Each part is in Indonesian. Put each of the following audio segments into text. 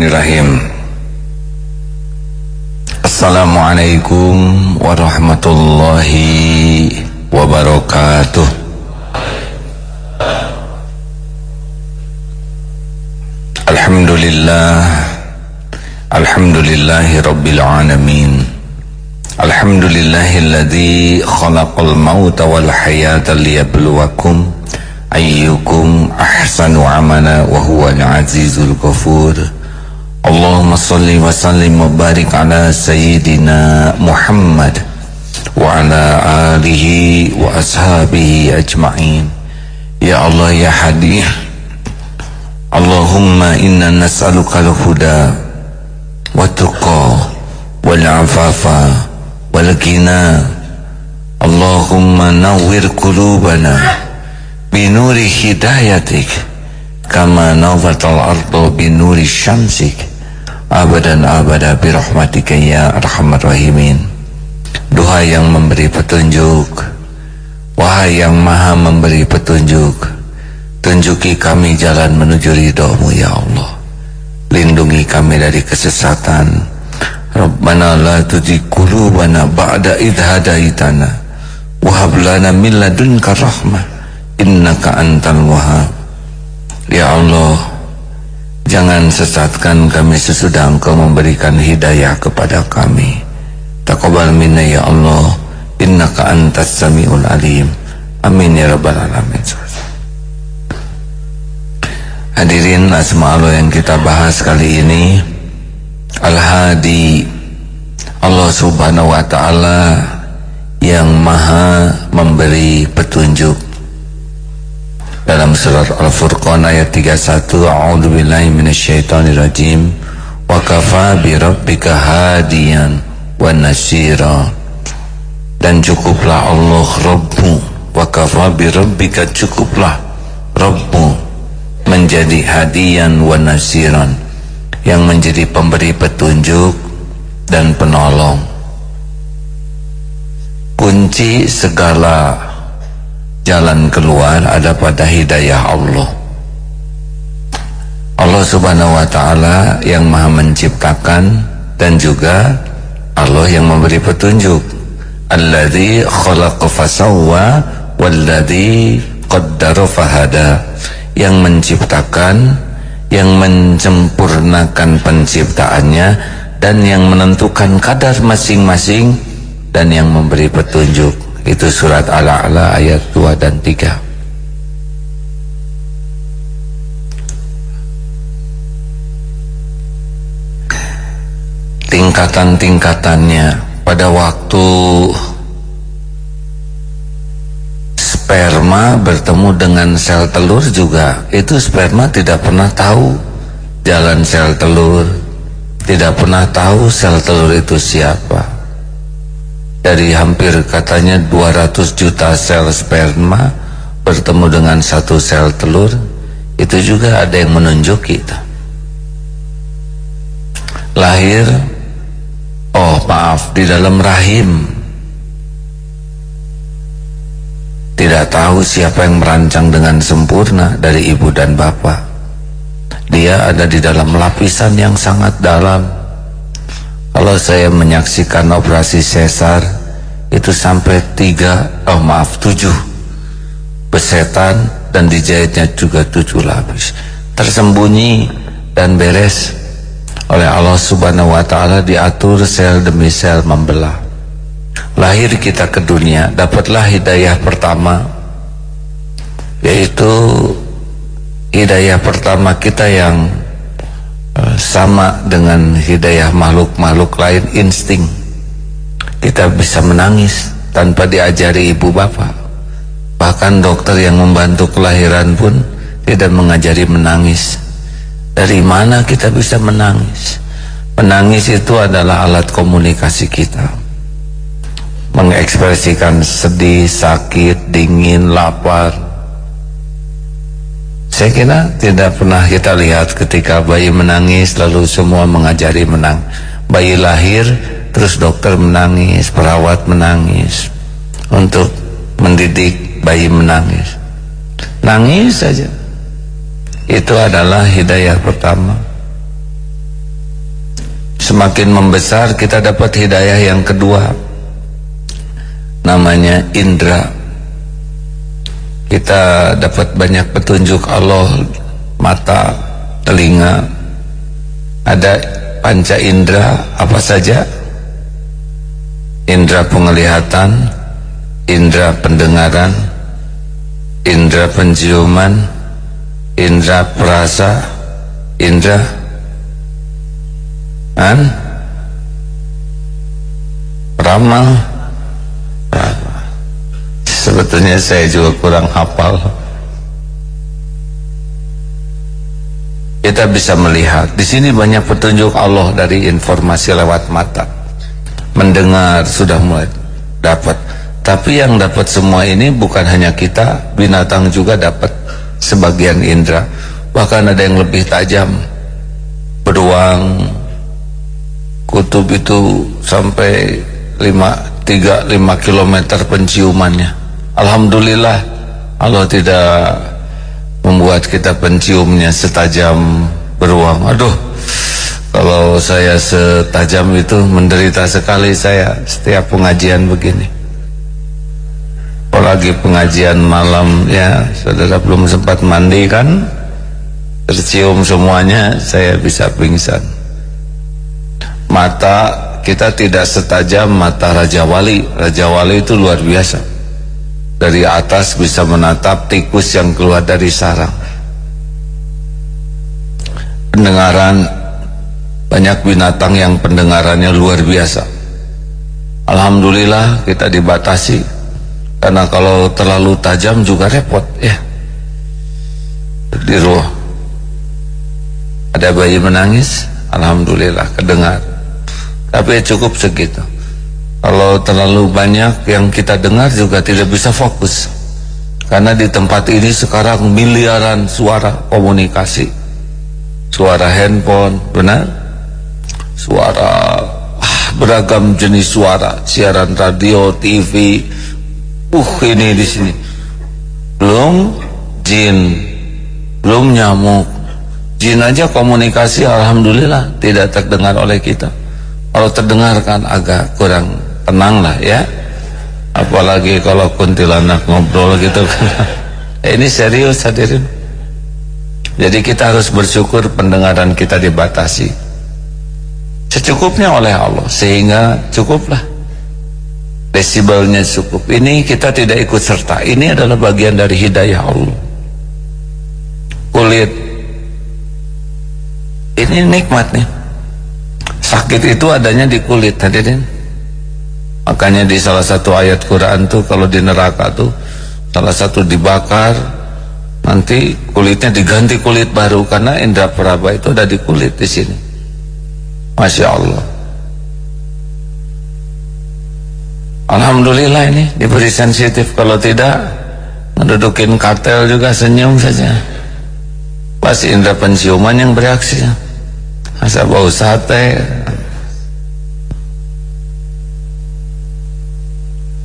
Bismillahirrahmanirrahim. Assalamualaikum warahmatullahi wabarakatuh. Alhamdulillah Alhamdulillahi rabbil alamin. Alhamdulillahilladzi khalaqal mauta wal hayata liyabluwakum ayyukum ahsanu amala wa huwal azizul ghafur Allahumma salli wa sallim wa barik ala sayyidina Muhammad wa ala alihi wa ashabihi ajma'in ya Allah ya hadi Allahumma inna nas'aluka al-huda wa tuqa wal afafa wal ghina Allahumma nawwir qulubana abadan abada birahmatika ya arhamar rahimin. Doa yang memberi petunjuk wahai yang maha memberi petunjuk tunjuki kami jalan menuju ridhomu ya Allah. Lindungi kami dari kesesatan. Rabbana la tuzigh qulubana ba'da idh hadaitana wa hab lana min ladunka rahmah. Innaka antal wahab ya Allah jangan sesatkan kami sesudah engkau memberikan hidayah kepada kami. Taqabbal minna ya Allah. Innaka antas samiul alim. Amin ya rabbal alamin. Hadirin asma Allah yang kita bahas kali ini. Al-Hadi. Allah subhanahu wa ta'ala yang maha memberi petunjuk dalam surat Al-Furqan ayat 31 A'udzubillahi minasyaitonirrajim. Wa kafa bi rabbika hadiyan wa nasira dan cukuplah Allah Rabbu. Wa kafa bi rabbika cukuplah Rabbu menjadi hadiyan wa nasiran yang menjadi pemberi petunjuk dan penolong. Kunci segala jalan keluar ada pada hidayah Allah. Allah subhanahu wa ta'ala yang maha menciptakan dan juga Allah yang memberi petunjuk. Alladzi khalaqa fasawwa walladzi qaddara fahada. Yang menciptakan yang mencempurnakan penciptaannya dan yang menentukan kadar masing-masing dan yang memberi petunjuk itu surat Al-A'la ayat 2 dan 3 tingkatan-tingkatannya pada waktu sperma bertemu dengan sel telur juga itu sperma tidak pernah tahu jalan sel telur tidak pernah tahu sel telur itu siapa dari hampir katanya 200 juta sel sperma bertemu dengan satu sel telur itu juga ada yang menunjuk kita lahir oh maaf di dalam rahim. Tidak tahu siapa yang merancang dengan sempurna dari ibu dan bapak. Dia ada di dalam lapisan yang sangat dalam kalau saya menyaksikan operasi sesar itu sampai tiga, oh maaf tujuh. Besetan dan dijahitnya juga tujuh lapis tersembunyi dan beres oleh Allah subhanahu wa ta'ala diatur sel demi sel membelah. Lahir kita ke dunia dapatlah hidayah pertama yaitu hidayah pertama kita yang sama dengan hidayah makhluk-makhluk lain insting. Kita bisa menangis tanpa diajari ibu bapak. Bahkan dokter yang membantu kelahiran pun tidak mengajari menangis. Dari mana kita bisa menangis? Menangis itu adalah alat komunikasi kita. Mengekspresikan sedih, sakit, dingin, lapar saya kira tidak pernah kita lihat ketika bayi menangis lalu semua mengajari menang. Bayi lahir terus dokter menangis, perawat menangis untuk mendidik bayi menangis. Nangis saja. Itu adalah hidayah pertama. semakin membesar kita dapat hidayah yang kedua namanya indra kita dapat banyak petunjuk Allah mata telinga. Ada panca indera apa saja? Indera penglihatan indera pendengaran indera penciuman indera perasa indera an ramal sebetulnya saya juga kurang hafal. Kita bisa melihat. Di sini banyak petunjuk Allah dari informasi lewat mata. Mendengar sudah mulai dapat. Tapi yang dapat semua ini bukan hanya kita binatang juga dapat sebagian indera. Bahkan ada yang lebih tajam. Beruang kutub itu sampai 5 3 5 km penciumannya alhamdulillah Allah tidak membuat kita penciumnya setajam beruang. Aduh kalau saya setajam itu menderita sekali saya setiap pengajian begini. Apalagi pengajian malam ya saudara belum sempat mandi kan? Tercium semuanya saya bisa pingsan. Mata kita tidak setajam mata Raja Wali. Raja Wali itu luar biasa dari atas bisa menatap tikus yang keluar dari sarang. Pendengaran banyak binatang yang pendengarannya luar biasa. Alhamdulillah kita dibatasi karena kalau terlalu tajam juga repot ya. Di roh ada bayi menangis Alhamdulillah kedengar. Tapi cukup segitu kalau terlalu banyak yang kita dengar juga tidak bisa fokus. Karena di tempat ini sekarang miliaran suara komunikasi. Suara handphone, benar? Suara ah, beragam jenis suara, siaran radio, TV. Uh, ini di sini. Belum jin, belum nyamuk. Jin aja komunikasi alhamdulillah tidak terdengar oleh kita. Kalau terdengar kan agak kurang tenang lah ya. Apalagi kalau kuntilanak ngobrol gitu kan. Ini serius hadirin. Jadi kita harus bersyukur pendengaran kita dibatasi. Secukupnya oleh Allah sehingga cukuplah. Desibelnya cukup. Ini kita tidak ikut serta. Ini adalah bagian dari hidayah Allah. Kulit. Ini nikmat nih sakit itu adanya di kulit hadirin Makanya di salah satu ayat Quran tuh kalau di neraka tuh salah satu dibakar nanti kulitnya diganti kulit baru karena indra peraba itu ada di kulit di sini. Masya Allah. Alhamdulillah ini diberi sensitif kalau tidak mendudukin kartel juga senyum saja. Pas indra penciuman yang bereaksi. Asa bau sate,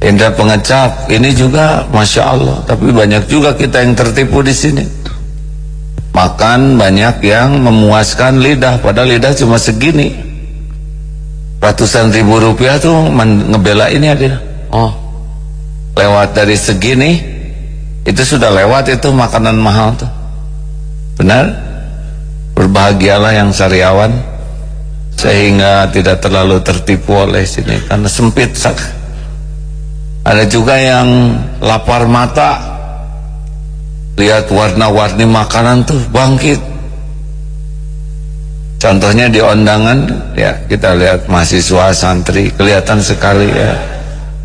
Indra pengecap ini juga masya Allah. Tapi banyak juga kita yang tertipu di sini. Makan banyak yang memuaskan lidah padahal lidah cuma segini. Ratusan ribu rupiah tuh ngebela ini ada oh lewat dari segini itu sudah lewat itu makanan mahal tuh. Benar? Berbahagialah yang sariawan sehingga tidak terlalu tertipu oleh sini karena sempit sak ada juga yang lapar mata lihat warna-warni makanan tuh bangkit. Contohnya di undangan ya kita lihat mahasiswa santri kelihatan sekali ya.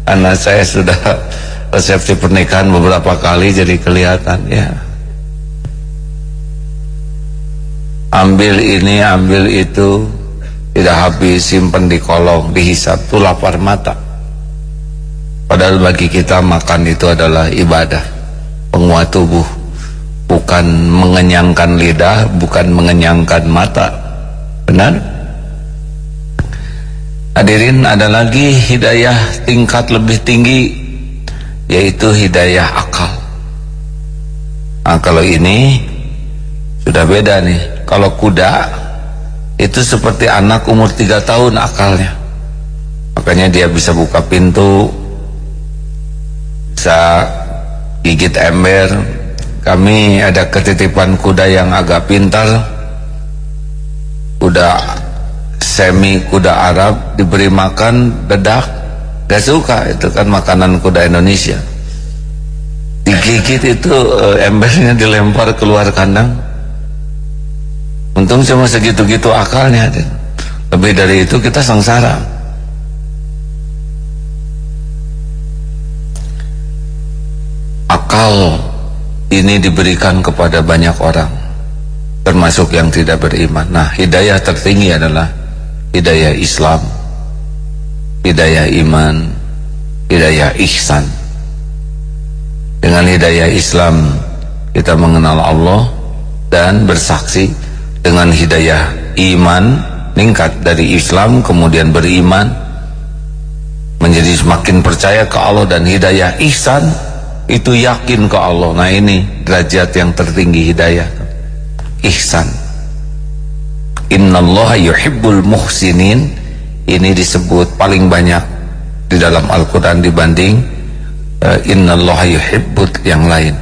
Karena saya sudah resepsi pernikahan beberapa kali jadi kelihatan ya. Ambil ini ambil itu tidak habis simpen di kolong dihisap tuh lapar mata Padahal bagi kita makan itu adalah ibadah. Penguat tubuh Bukan mengenyangkan lidah Bukan mengenyangkan mata. Benar? Hadirin ada lagi hidayah tingkat lebih tinggi Yaitu hidayah akal. Nah kalau ini Sudah beda nih. Kalau kuda itu seperti anak umur tiga tahun akalnya. Makanya dia bisa buka pintu bisa gigit ember. Kami ada ketitipan kuda yang agak pintar. Kuda semi kuda Arab diberi makan dedak. Gak suka itu kan makanan kuda Indonesia. Digigit itu eh, embernya dilempar keluar kandang. Untung cuma segitu-gitu akalnya lebih dari itu kita sengsara akal ini diberikan kepada banyak orang termasuk yang tidak beriman. Nah hidayah tertinggi adalah hidayah Islam hidayah iman hidayah ihsan. Dengan hidayah Islam kita mengenal Allah dan bersaksi dengan hidayah iman meningkat dari Islam kemudian beriman menjadi semakin percaya ke Allah dan hidayah ihsan itu yakin ke Allah. Nah ini derajat yang tertinggi hidayah. Ihsan. Innallaha yuhibbul muhsinin. Ini disebut paling banyak di dalam Al-Quran dibanding uh, innallaha yuhibbut yang lain.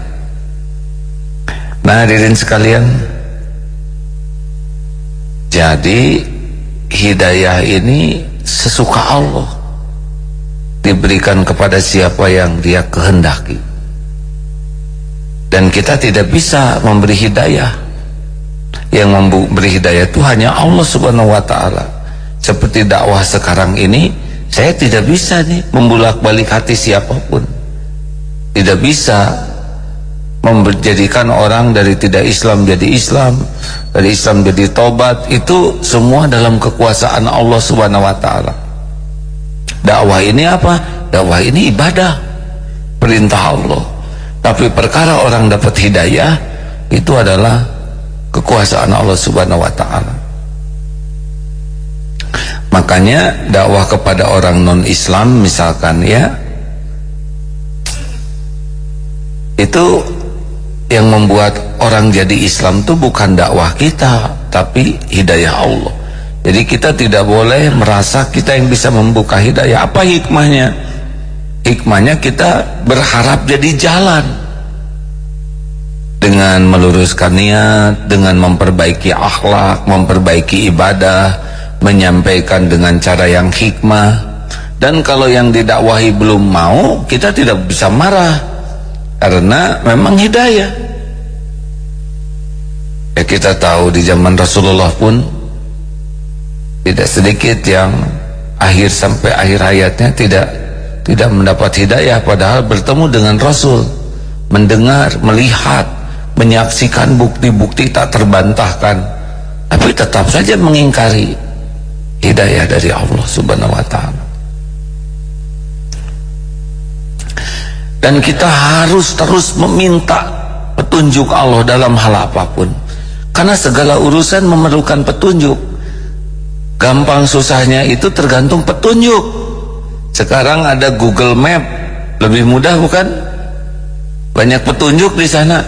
Nah hadirin sekalian. Jadi hidayah ini sesuka Allah. Diberikan kepada siapa yang dia kehendaki dan kita tidak bisa memberi hidayah. Yang memberi hidayah itu hanya Allah subhanahu wa ta'ala. Seperti dakwah sekarang ini saya tidak bisa nih membulak balik hati siapa pun. Tidak bisa menjadikan orang dari tidak Islam jadi Islam dari Islam jadi tobat itu semua dalam kekuasaan Allah subhanahu wa ta'ala. Dakwah ini apa? dakwah ini ibadah. Perintah Allah tapi perkara orang dapat hidayah itu adalah kekuasaan Allah subhanahu wa ta'ala. Makanya dakwah kepada orang non Islam misalkan ya itu yang membuat orang jadi Islam itu bukan dakwah kita tapi hidayah Allah. Jadi kita tidak boleh merasa kita yang bisa membuka hidayah. Apa hikmahnya hikmahnya kita berharap jadi jalan. Dengan meluruskan niat dengan memperbaiki akhlak memperbaiki ibadah menyampaikan dengan cara yang hikmah. Dan kalau yang didakwahi belum mau kita tidak bisa marah. Karena memang hidayah. Ya kita tahu di zaman Rasulullah pun tidak sedikit yang akhir sampai akhir hayatnya tidak tidak mendapat hidayah padahal bertemu dengan Rasul. Mendengar, melihat menyaksikan bukti-bukti tak terbantahkan. Tapi tetap saja mengingkari hidayah dari Allah subhanahu wa ta'ala. Dan kita harus terus meminta petunjuk Allah dalam hal apa pun. Karena segala urusan memerlukan petunjuk. Gampang susahnya itu tergantung petunjuk sekarang ada Google Map. Lebih mudah bukan? Banyak petunjuk di sana.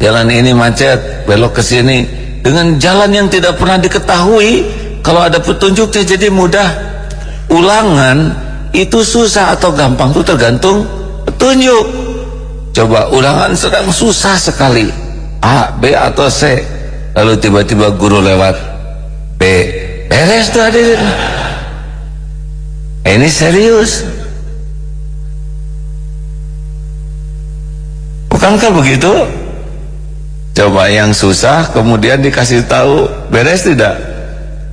Jalan ini macet belok ke sini. Dengan jalan yang tidak pernah diketahui kalau ada petunjuknya jadi mudah. Ulangan itu susah atau gampang itu tergantung petunjuk. Coba ulangan sedang susah sekali. A, B atau C. Lalu tiba-tiba guru lewat. B beres tuh hadirin ini serius. Bukankah begitu? Coba yang susah kemudian dikasih tahu beres tidak?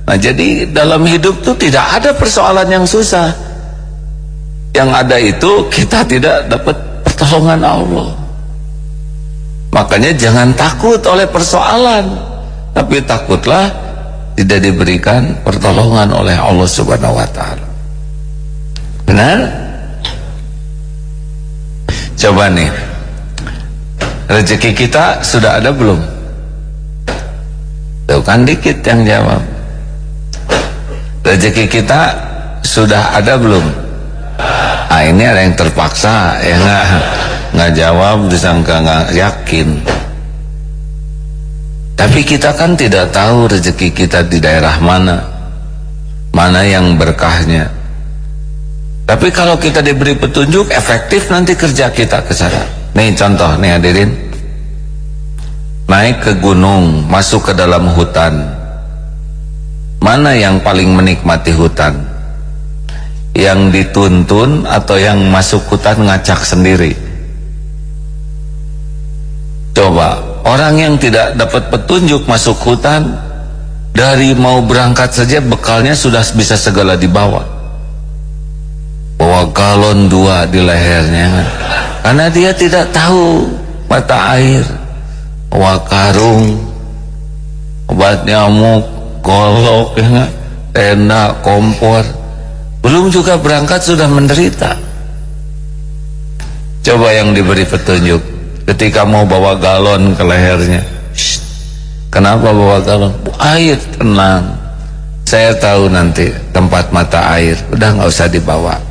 Nah jadi dalam hidup tuh tidak ada persoalan yang susah. Yang ada itu kita tidak dapat pertolongan Allah. Makanya jangan takut oleh persoalan tapi takutlah tidak diberikan pertolongan oleh Allah subhanahu wa ta'ala benar? coba nih rezeki kita sudah ada belum? tuh kan dikit yang jawab rezeki kita sudah ada belum? ah ini ada yang terpaksa ya nggak nggak jawab disangka nggak yakin Tapi kita kan tidak tahu rezeki kita di daerah mana Mana yang berkahnya Tapi kalau kita diberi petunjuk Efektif nanti kerja kita ke sana. Nih contoh nih hadirin. Naik ke gunung Masuk ke dalam hutan. Mana yang paling menikmati hutan? Yang dituntun Atau yang masuk hutan ngacak sendiri? Coba Orang yang tidak dapat petunjuk masuk hutan Dari mau berangkat saja bekalnya sudah bisa segala dibawa Bawa galon dua di lehernya. Karena dia tidak tahu mata air. Bawa karung. Obat nyamuk Golok ya? Tenda, kompor. Belum juga berangkat sudah menderita. Coba yang diberi petunjuk. Ketika mau bawa galon ke lehernya. Shh, kenapa bawa galon? Air tenang. Saya tahu nanti tempat mata air. Udah nggak usah dibawa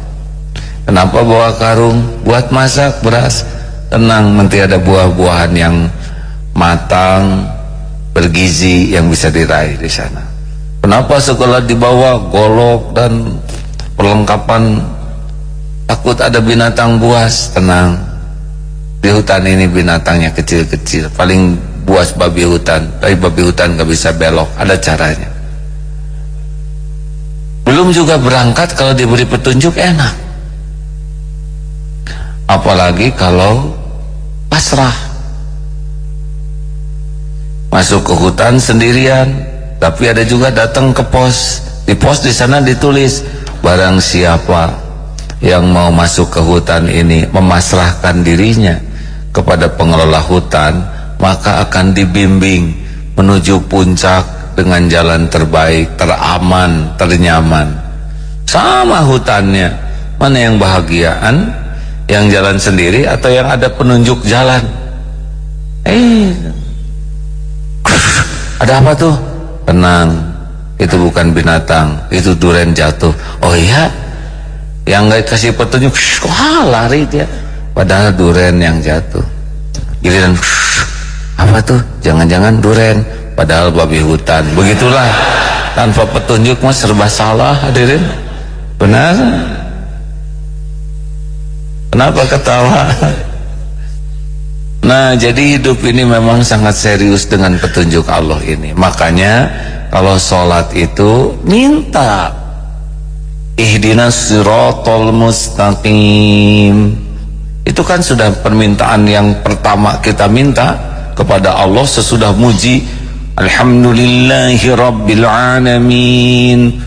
kenapa bawa karung? Buat masak beras. Tenang nanti ada buah-buahan yang matang bergizi yang bisa diraih di sana. Kenapa sekolah dibawa golok dan perlengkapan? Takut ada binatang buas. Tenang di hutan ini binatangnya kecil-kecil. Paling buas babi hutan tapi babi hutan gak bisa belok. Ada caranya. Belum juga berangkat kalau diberi petunjuk enak apalagi kalau pasrah. Masuk ke hutan sendirian tapi ada juga datang ke pos. Di pos di sana ditulis barang siapa yang mau masuk ke hutan ini memasrahkan dirinya kepada pengelola hutan maka akan dibimbing menuju puncak dengan jalan terbaik, teraman, ternyaman. Sama hutannya. Mana yang bahagiaan yang jalan sendiri atau yang ada penunjuk jalan? Eh. Ada apa tuh? Tenang itu bukan binatang itu duren jatuh. Oh iya? Yang gak kasih petunjuk wah lari dia. Padahal duren yang jatuh. Giliran apa tuh? Jangan-jangan duren. Padahal babi hutan. Begitulah. Tanpa petunjuk mas serba salah hadirin. Benar kenapa ketawa? Nah jadi hidup ini memang sangat serius dengan petunjuk Allah ini. Makanya kalau sholat itu minta. Ihdinas siratal mustaqim. Itu kan sudah permintaan yang pertama kita minta kepada Allah sesudah muji Alhamdulillahi Rabbil Alamin.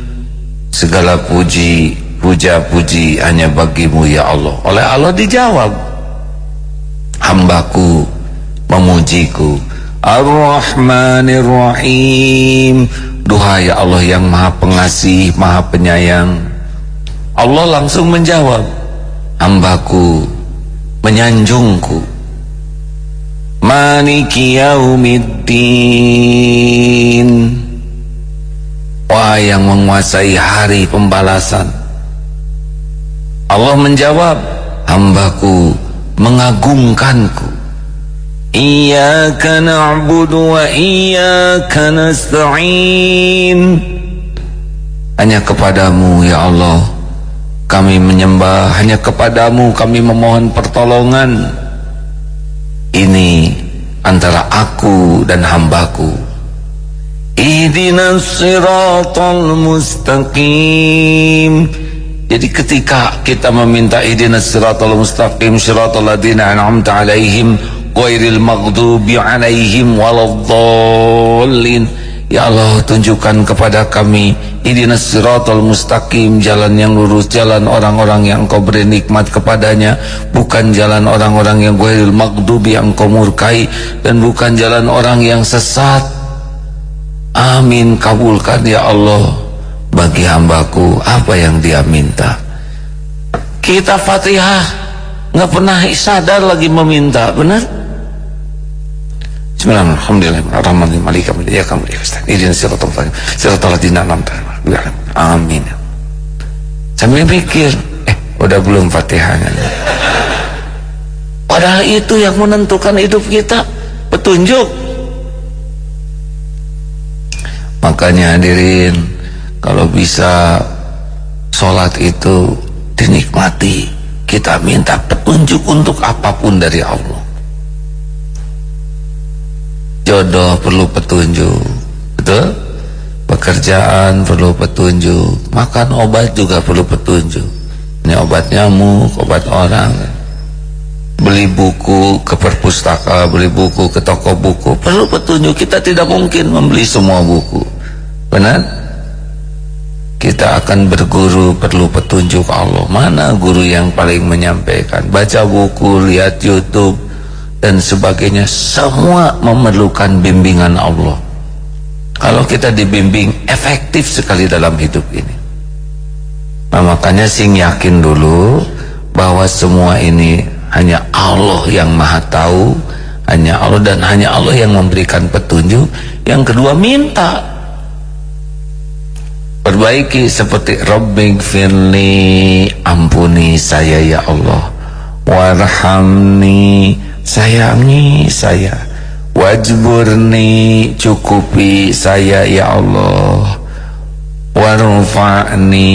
Segala puji puja puji hanya bagimu ya Allah. Oleh Allah dijawab. Hambaku memujiku. Ar-Rahmanir Rahim Duha ya Allah yang maha pengasih maha penyayang. Allah langsung menjawab. Hambaku menyanjungku. Maliki yaumiddin. Wah yang menguasai hari pembalasan Allah menjawab Hambaku mengagungkanku. Iyaka na'budu wa iyaka nasta'in. Hanya kepadamu ya Allah kami menyembah. Hanya kepadamu kami memohon pertolongan. Ini antara aku dan hambaku. Ihdinas siratal mustaqim jadi ketika kita meminta ihdinas siratal mustaqim siratal ladina an'amta alaihim ghairil maghdubi alaihim waladdallin. Ya Allah tunjukkan kepada kami Idinas siratal mustaqim Jalan yang lurus Jalan orang-orang yang engkau beri nikmat kepadanya Bukan jalan orang-orang yang Guhil magdubi yang engkau murkai Dan bukan jalan orang yang sesat. Amin Kabulkan ya Allah Bagi hambaku Apa yang dia minta Kita fatihah nggak pernah sadar lagi meminta Benar? Bismillahirrahmanirrahim. Amin. Sambil mikir, eh udah belum Fatihahnya. Padahal itu yang menentukan hidup kita, petunjuk. makanya hadirin kalau bisa sholat itu dinikmati kita minta petunjuk untuk apa pun dari Allah. Jodoh perlu petunjuk betul? Pekerjaan perlu petunjuk makan obat juga perlu petunjuk. Ini obat nyamuk obat orang. Beli buku ke perpustaka beli buku ke toko buku perlu petunjuk. Kita tidak mungkin membeli semua buku. Benar kita akan berguru perlu petunjuk Allah. Mana guru yang paling menyampaikan? Baca buku lihat youtube dan sebagainya. Semua memerlukan bimbingan Allah. Kalau kita dibimbing efektif sekali dalam hidup ini. Nah, makanya sing yakin dulu bahwa semua ini hanya Allah yang maha tahu hanya Allah dan hanya Allah yang memberikan petunjuk. Yang kedua minta perbaiki seperti Rabbing firli ampuni saya ya Allah. Warhamni sayangi saya. Wajburni cukupi saya ya Allah. Warfa'ni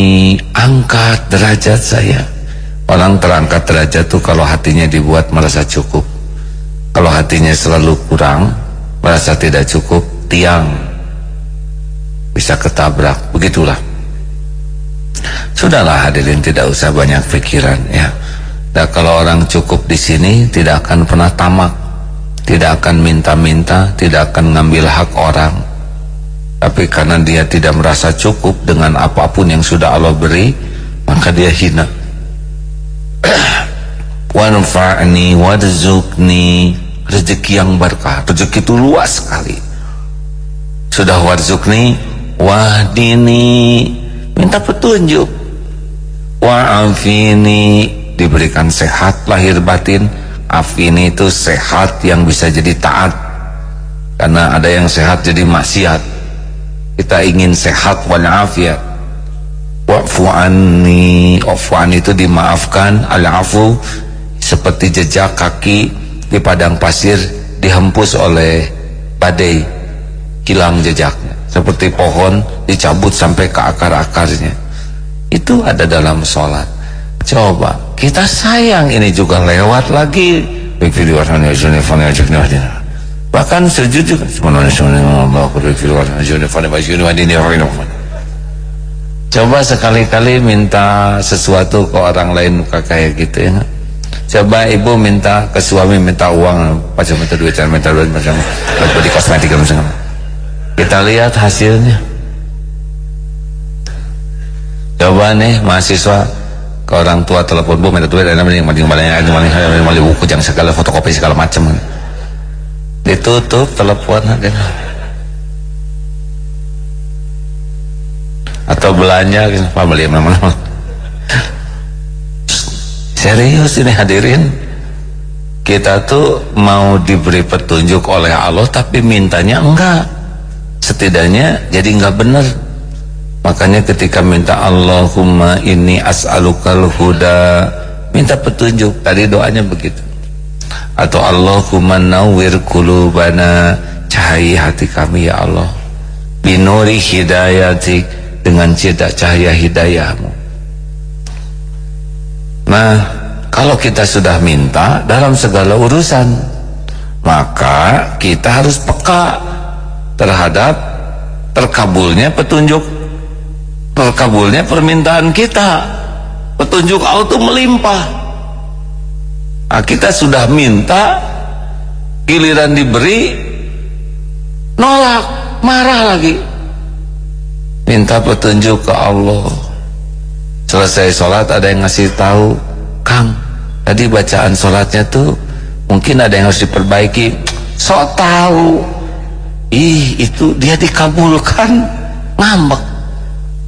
angkat derajat saya. Orang terangkat derajat tuh kalau hatinya dibuat merasa cukup. Kalau hatinya selalu kurang, merasa tidak cukup, tiang bisa ketabrak. Begitulah. Sudahlah hadirin tidak usah banyak pikiran ya. Dan kalau orang cukup di sini tidak akan pernah tamak, tidak akan minta-minta, tidak akan ngambil hak orang. Tapi karena dia tidak merasa cukup dengan apa pun yang sudah Allah beri, maka dia hina wanfa'ni warzuqni rezeki yang berkah rezeki itu luas sekali sudah warzuqni wahdini. Minta petunjuk. Wa'afini. Diberikan sehat lahir batin. Afini itu sehat yang bisa jadi taat. Karena ada yang sehat jadi maksiat. Kita ingin sehat walafiat. Wa'fu anni. Wa'fu itu dimaafkan. Al-afu. Seperti jejak kaki di padang pasir dihempus oleh badai hilang jejaknya seperti pohon dicabut sampai ke akar-akarnya itu ada dalam sholat coba kita sayang ini juga lewat lagi bahkan sujud juga Coba sekali-kali minta sesuatu ke orang lain kayak gitu ya. Coba ibu minta ke suami minta uang, macam minta duit, minta duit macam buat beli kosmetik. Kita lihat hasilnya. Coba nih mahasiswa ke orang tua telepon bu minta duit, ada mending mending balanya, ada mending mending mending buku jangan segala fotokopi segala macam. Ditutup telepon ada. atau belanja gitu Pak beli mana serius ini hadirin kita tuh mau diberi petunjuk oleh Allah tapi mintanya enggak setidaknya jadi enggak benar. Makanya ketika minta Allahumma ini as'alukal huda minta petunjuk. Tadi doanya begitu. Atau Allahumma nawwir kulubana cahaya hati kami ya Allah. Binuri hidayatik dengan cedak cahaya hidayahmu nah kalau kita sudah minta dalam segala urusan maka kita harus peka terhadap terkabulnya petunjuk terkabulnya permintaan kita. Petunjuk Allah itu melimpah. Nah, kita sudah minta giliran diberi nolak marah lagi. Minta petunjuk ke Allah. Selesai sholat ada yang ngasih tahu Kang tadi bacaan sholatnya tuh mungkin ada yang harus diperbaiki. Sok tahu ih itu dia dikabulkan. Ngambek.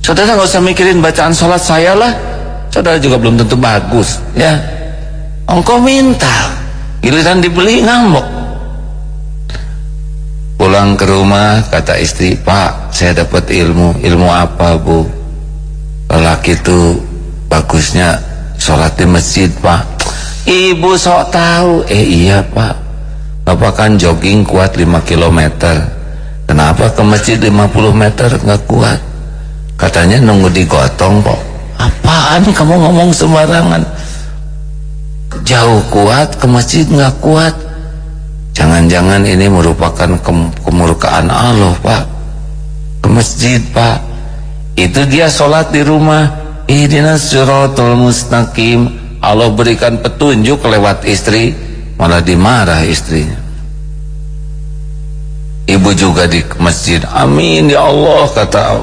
Saudara nggak usah mikirin bacaan sholat saya lah. Saudara juga belum tentu bagus ya. Engkau minta. Giliran dibeli ngambek. Pulang ke rumah kata istri pak saya dapat ilmu. Ilmu apa bu? Lelaki itu bagusnya sholat di masjid pak. Ibu sok tahu. Eh iya pak bapak kan jogging kuat 5 km kenapa ke masjid 50 meter nggak kuat? Katanya nunggu digotong kok apaan? Kamu ngomong sembarangan. Jauh kuat ke masjid nggak kuat. Jangan-jangan ini merupakan ke kemurkaan Allah pak. Ke masjid pak. Itu dia sholat di rumah. Ihdinas siratul mustaqim. Allah berikan petunjuk lewat istri malah dimarah istrinya. Ibu juga di masjid amin ya Allah kata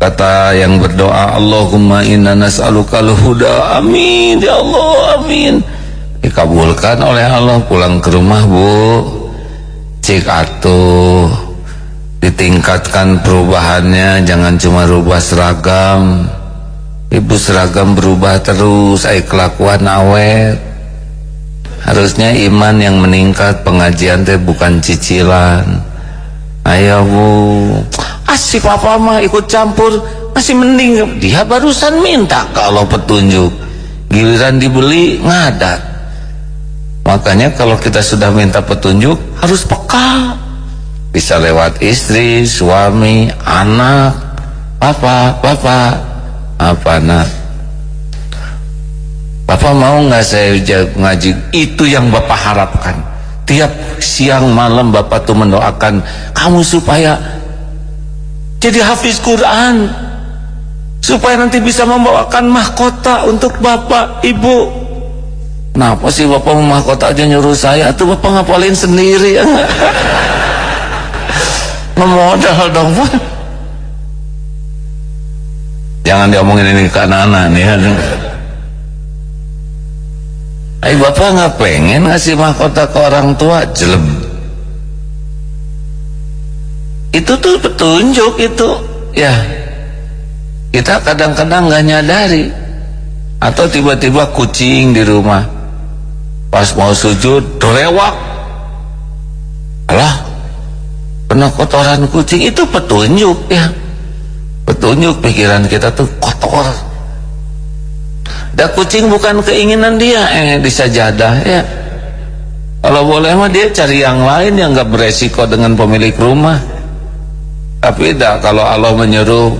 kata yang berdoa Allahumma inna nas'alukal huda amin ya Allah amin. Dikabulkan oleh Allah pulang ke rumah bu. Cik atuh ditingkatkan perubahannya jangan cuma rubah seragam. Ibu seragam berubah terus ay kelakuan awet harusnya iman yang meningkat pengajian teh bukan cicilan. Ayo bu. Asik papa mah ikut campur? Masih mending. Dia barusan minta kalau petunjuk. Giliran dibeli ngadat. Makanya kalau kita sudah minta petunjuk harus peka. Bisa lewat istri, suami, anak papa, papa apa nak Bapak mau nggak saya ngaji? Itu yang Bapak harapkan. Tiap siang malam Bapak tuh mendoakan kamu supaya jadi hafiz Quran. Supaya nanti bisa membawakan mahkota untuk Bapak Ibu. Kenapa sih Bapak mau mahkota aja nyuruh saya? Tuh Bapak ngapalin sendiri. Ya ngemodal dong jangan diomongin ini ke anak-anak nih Ayo bapak nggak pengen ngasih mahkota ke orang tua? Jelem. Itu tuh petunjuk itu. Ya kita kadang-kadang nggak nyadari. Atau tiba-tiba kucing di rumah. Pas mau sujud dorewak alah kena kotoran kucing. Itu petunjuk ya. Petunjuk pikiran kita tuh kotor dan kucing bukan keinginan dia. Eh disajadah ya. Kalau boleh mah dia cari yang lain yang gak beresiko dengan pemilik rumah. Tapi tidak kalau Allah menyuruh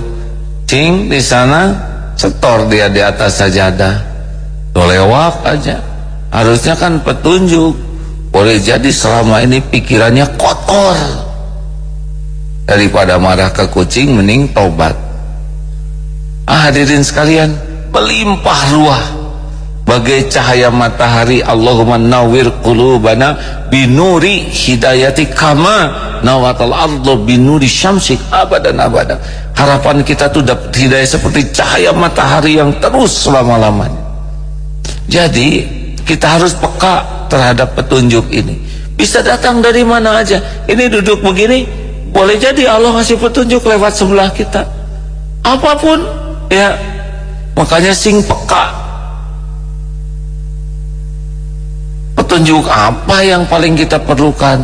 cing di sana setor dia di atas sajadah dolewak aja. Harusnya kan petunjuk. Boleh jadi selama ini pikirannya kotor. Daripada marah ke kucing mending tobat ah hadirin sekalian melimpah ruah bagai cahaya matahari. Allahumma nawwir qulubana binuri hidayati kama nawatal ardu binuri syamsik. Abadan abadan. Harapan kita tuh dapat hidayah seperti cahaya matahari yang terus selama-lamanya. Jadi kita harus peka terhadap petunjuk ini. Bisa datang dari mana aja. Ini duduk begini boleh jadi Allah kasih petunjuk lewat sebelah kita. Apa pun ya makanya sing peka. Petunjuk apa yang paling kita perlukan?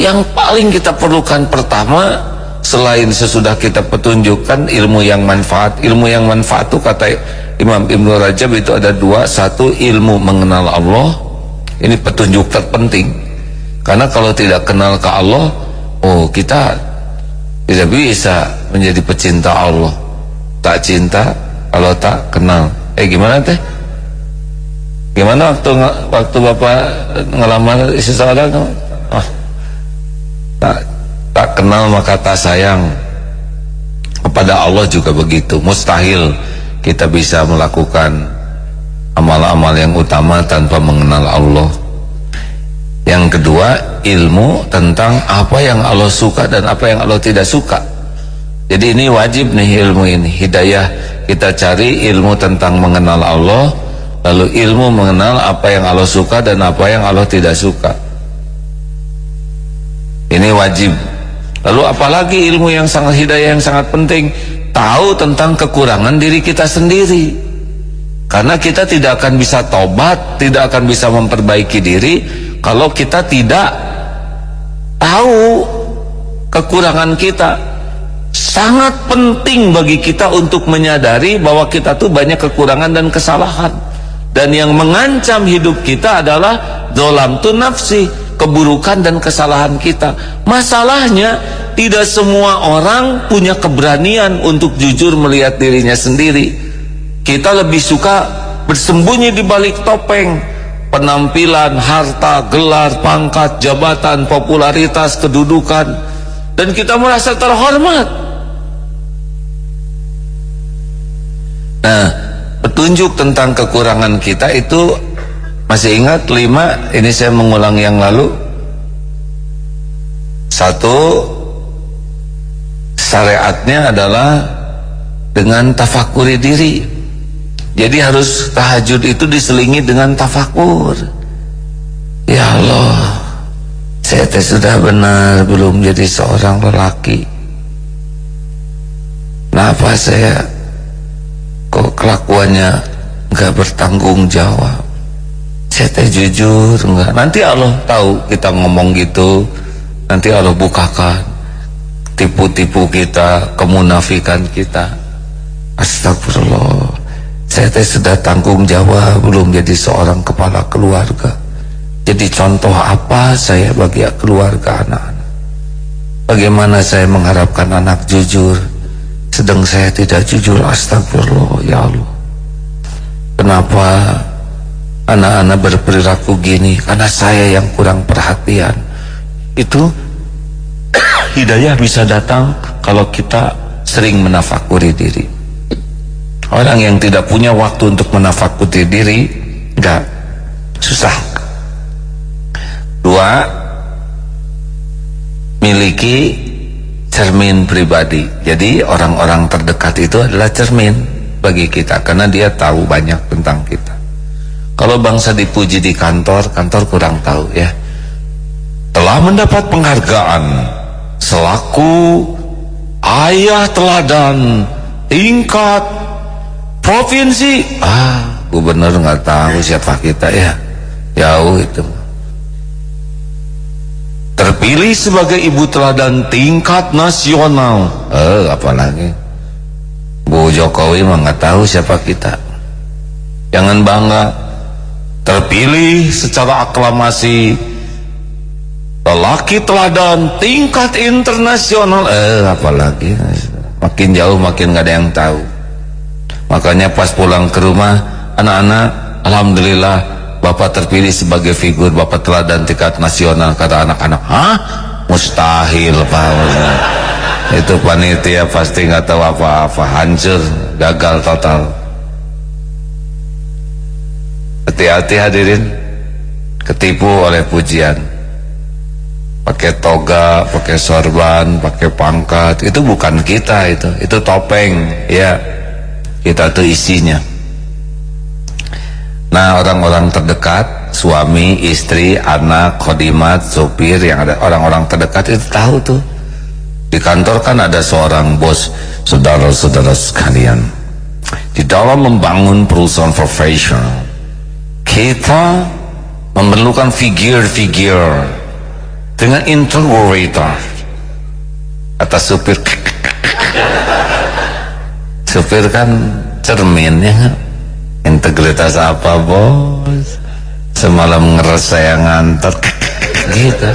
Yang paling kita perlukan pertama selain sesudah kita petunjukkan ilmu yang manfaat ilmu yang manfaat itu kata Imam Ibn Rajab itu ada dua. Satu ilmu mengenal Allah. Ini petunjuk terpenting. Karena kalau tidak kenal ke Allah oh kita tidak bisa menjadi pecinta Allah. Tak cinta kalau tak kenal. Eh gimana teh? Gimana waktu waktu bapak ngelamar seseorang oh, tak tak kenal maka tak sayang. Kepada Allah juga begitu. Mustahil kita bisa melakukan amal-amal yang utama tanpa mengenal Allah. Yang kedua ilmu tentang apa yang Allah suka dan apa yang Allah tidak suka jadi ini wajib nih ilmu ini. Hidayah kita cari ilmu tentang mengenal Allah lalu ilmu mengenal apa yang Allah suka dan apa yang Allah tidak suka. Ini wajib. Lalu apalagi ilmu yang sangat hidayah yang sangat penting? Tahu tentang kekurangan diri kita sendiri. Karena kita tidak akan bisa tobat tidak akan bisa memperbaiki diri kalau kita tidak tahu kekurangan kita sangat penting bagi kita untuk menyadari bahwa kita tuh banyak kekurangan dan kesalahan dan yang mengancam hidup kita adalah dolam tu nafsi keburukan dan kesalahan kita. Masalahnya tidak semua orang punya keberanian untuk jujur melihat dirinya sendiri. Kita lebih suka bersembunyi di balik topeng, penampilan, harta, gelar, pangkat, jabatan, popularitas, kedudukan dan kita merasa terhormat. Nah, petunjuk tentang kekurangan kita itu masih ingat lima? Ini saya mengulang yang lalu. Satu, syariatnya adalah dengan tafakuri diri. Jadi harus tahajud itu diselingi dengan tafakur. Ya Allah, saya teh sudah benar belum jadi seorang lelaki. Kenapa saya kok kelakuannya nggak bertanggung jawab? saya teh jujur enggak nanti Allah tahu kita ngomong gitu. Nanti Allah bukakan tipu-tipu kita kemunafikan kita. Astagfirullah. Saya teh sudah tanggung jawab belum jadi seorang kepala keluarga. Jadi contoh apa saya bagi keluarga anak-anak? Bagaimana saya mengharapkan anak jujur sedang saya tidak jujur astagfirullah ya Allah. Kenapa anak-anak berperilaku gini? Karena saya yang kurang perhatian. Itu hidayah bisa datang kalau kita sering menafakuri diri. Orang yang tidak punya waktu untuk menafakuri diri enggak. Susah. Dua miliki cermin pribadi jadi orang-orang terdekat itu adalah cermin bagi kita karena dia tahu banyak tentang kita kalau bangsa dipuji di kantor, kantor kurang tahu ya. Telah mendapat penghargaan selaku ayah teladan tingkat provinsi. Ah, gubernur nggak tahu siapa kita ya. Jauh itu. Terpilih sebagai ibu teladan tingkat nasional. Eh, apalagi. Bu Jokowi mah nggak tahu siapa kita. Jangan bangga terpilih secara aklamasi lelaki teladan tingkat internasional eh apalagi makin jauh makin gak ada yang tahu makanya pas pulang ke rumah anak-anak Alhamdulillah Bapak terpilih sebagai figur Bapak teladan tingkat nasional kata anak-anak. Hah? Mustahil Pak. Itu panitia pasti nggak tahu apa-apa. Hancur gagal total. Hati-hati hadirin. Ketipu oleh pujian. Pakai toga, pakai sorban, pakai pangkat. Itu bukan kita itu. Itu topeng ya. Kita tuh isinya Nah orang-orang terdekat Suami, istri, anak, kodimat, sopir Yang ada orang-orang terdekat itu tahu tuh. Di kantor kan ada seorang bos Saudara-saudara sekalian. Di dalam membangun perusahaan profesional kita memerlukan figur-figur dengan interrogator. Atas supir supir kan cermin ya integritas apa bos? Semalam ngeres saya ngantor gitu.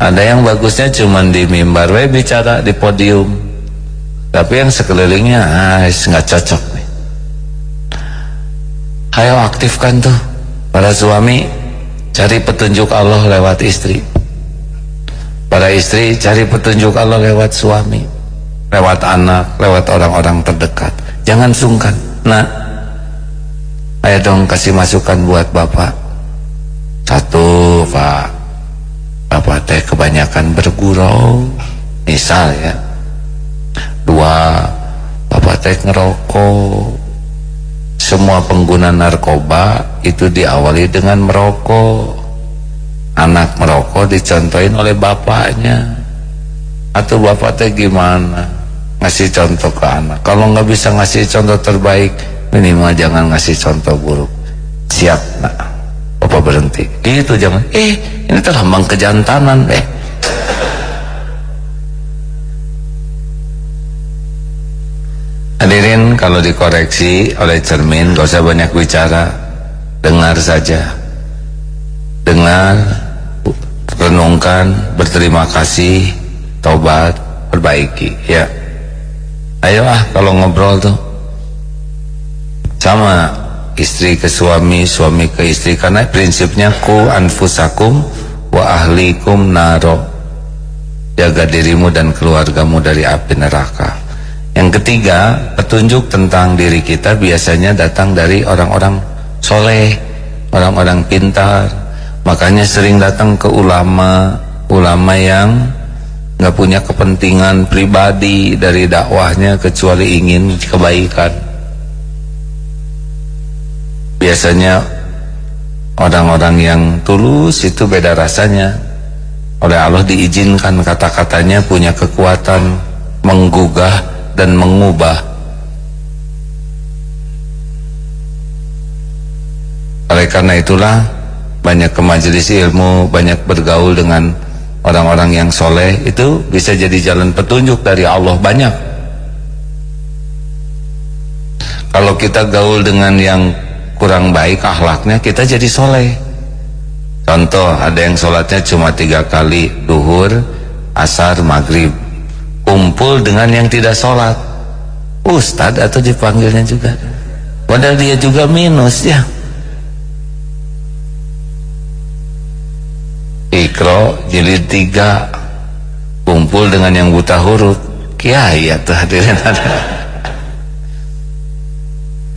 Ada yang bagusnya cuman di mimbar we bicara di podium. Tapi yang sekelilingnya ah nggak cocok Ayo aktifkan tuh Para suami Cari petunjuk Allah lewat istri. Para istri cari petunjuk Allah lewat suami Lewat anak Lewat orang-orang terdekat. Jangan sungkan Nah Ayo dong kasih masukan buat bapak. Satu pak. Bapak teh kebanyakan bergurau Misal ya. Dua Bapak teh ngerokok. Semua pengguna narkoba itu diawali dengan merokok. Anak merokok dicontohin oleh bapaknya. Atau bapaknya gimana ngasih contoh ke anak. Kalau nggak bisa ngasih contoh terbaik minimal jangan ngasih contoh buruk. Siap nak. Bapak berhenti? Gitu jangan eh ini terhambang kejantanan eh. Hadirin kalau dikoreksi oleh cermin gak usah banyak bicara. Dengar saja. Dengar renungkan berterima kasih taubat perbaiki. Ya ayo ah kalau ngobrol tuh. Sama istri ke suami suami ke istri. Karena prinsipnya ku anfusakum wa ahlikum naro. Jaga dirimu dan keluargamu dari api neraka. Yang ketiga petunjuk tentang diri kita biasanya datang dari orang-orang soleh orang-orang pintar. Makanya sering datang ke ulama ulama yang nggak punya kepentingan pribadi dari dakwahnya kecuali ingin kebaikan. Biasanya orang-orang yang tulus itu beda rasanya. Oleh Allah diizinkan kata-katanya punya kekuatan menggugah dan mengubah. Oleh karena itulah banyak ke majelis ilmu banyak bergaul dengan orang-orang yang soleh itu bisa jadi jalan petunjuk dari Allah banyak. Kalau kita gaul dengan yang kurang baik akhlaknya kita jadi soleh. Contoh ada yang sholatnya cuma tiga kali duhur asar maghrib. Kumpul dengan yang tidak sholat. Ustad atau dipanggilnya juga. Padahal dia juga minus ya Ikro jilid tiga kumpul dengan yang buta huruf. Kiai atau hadirin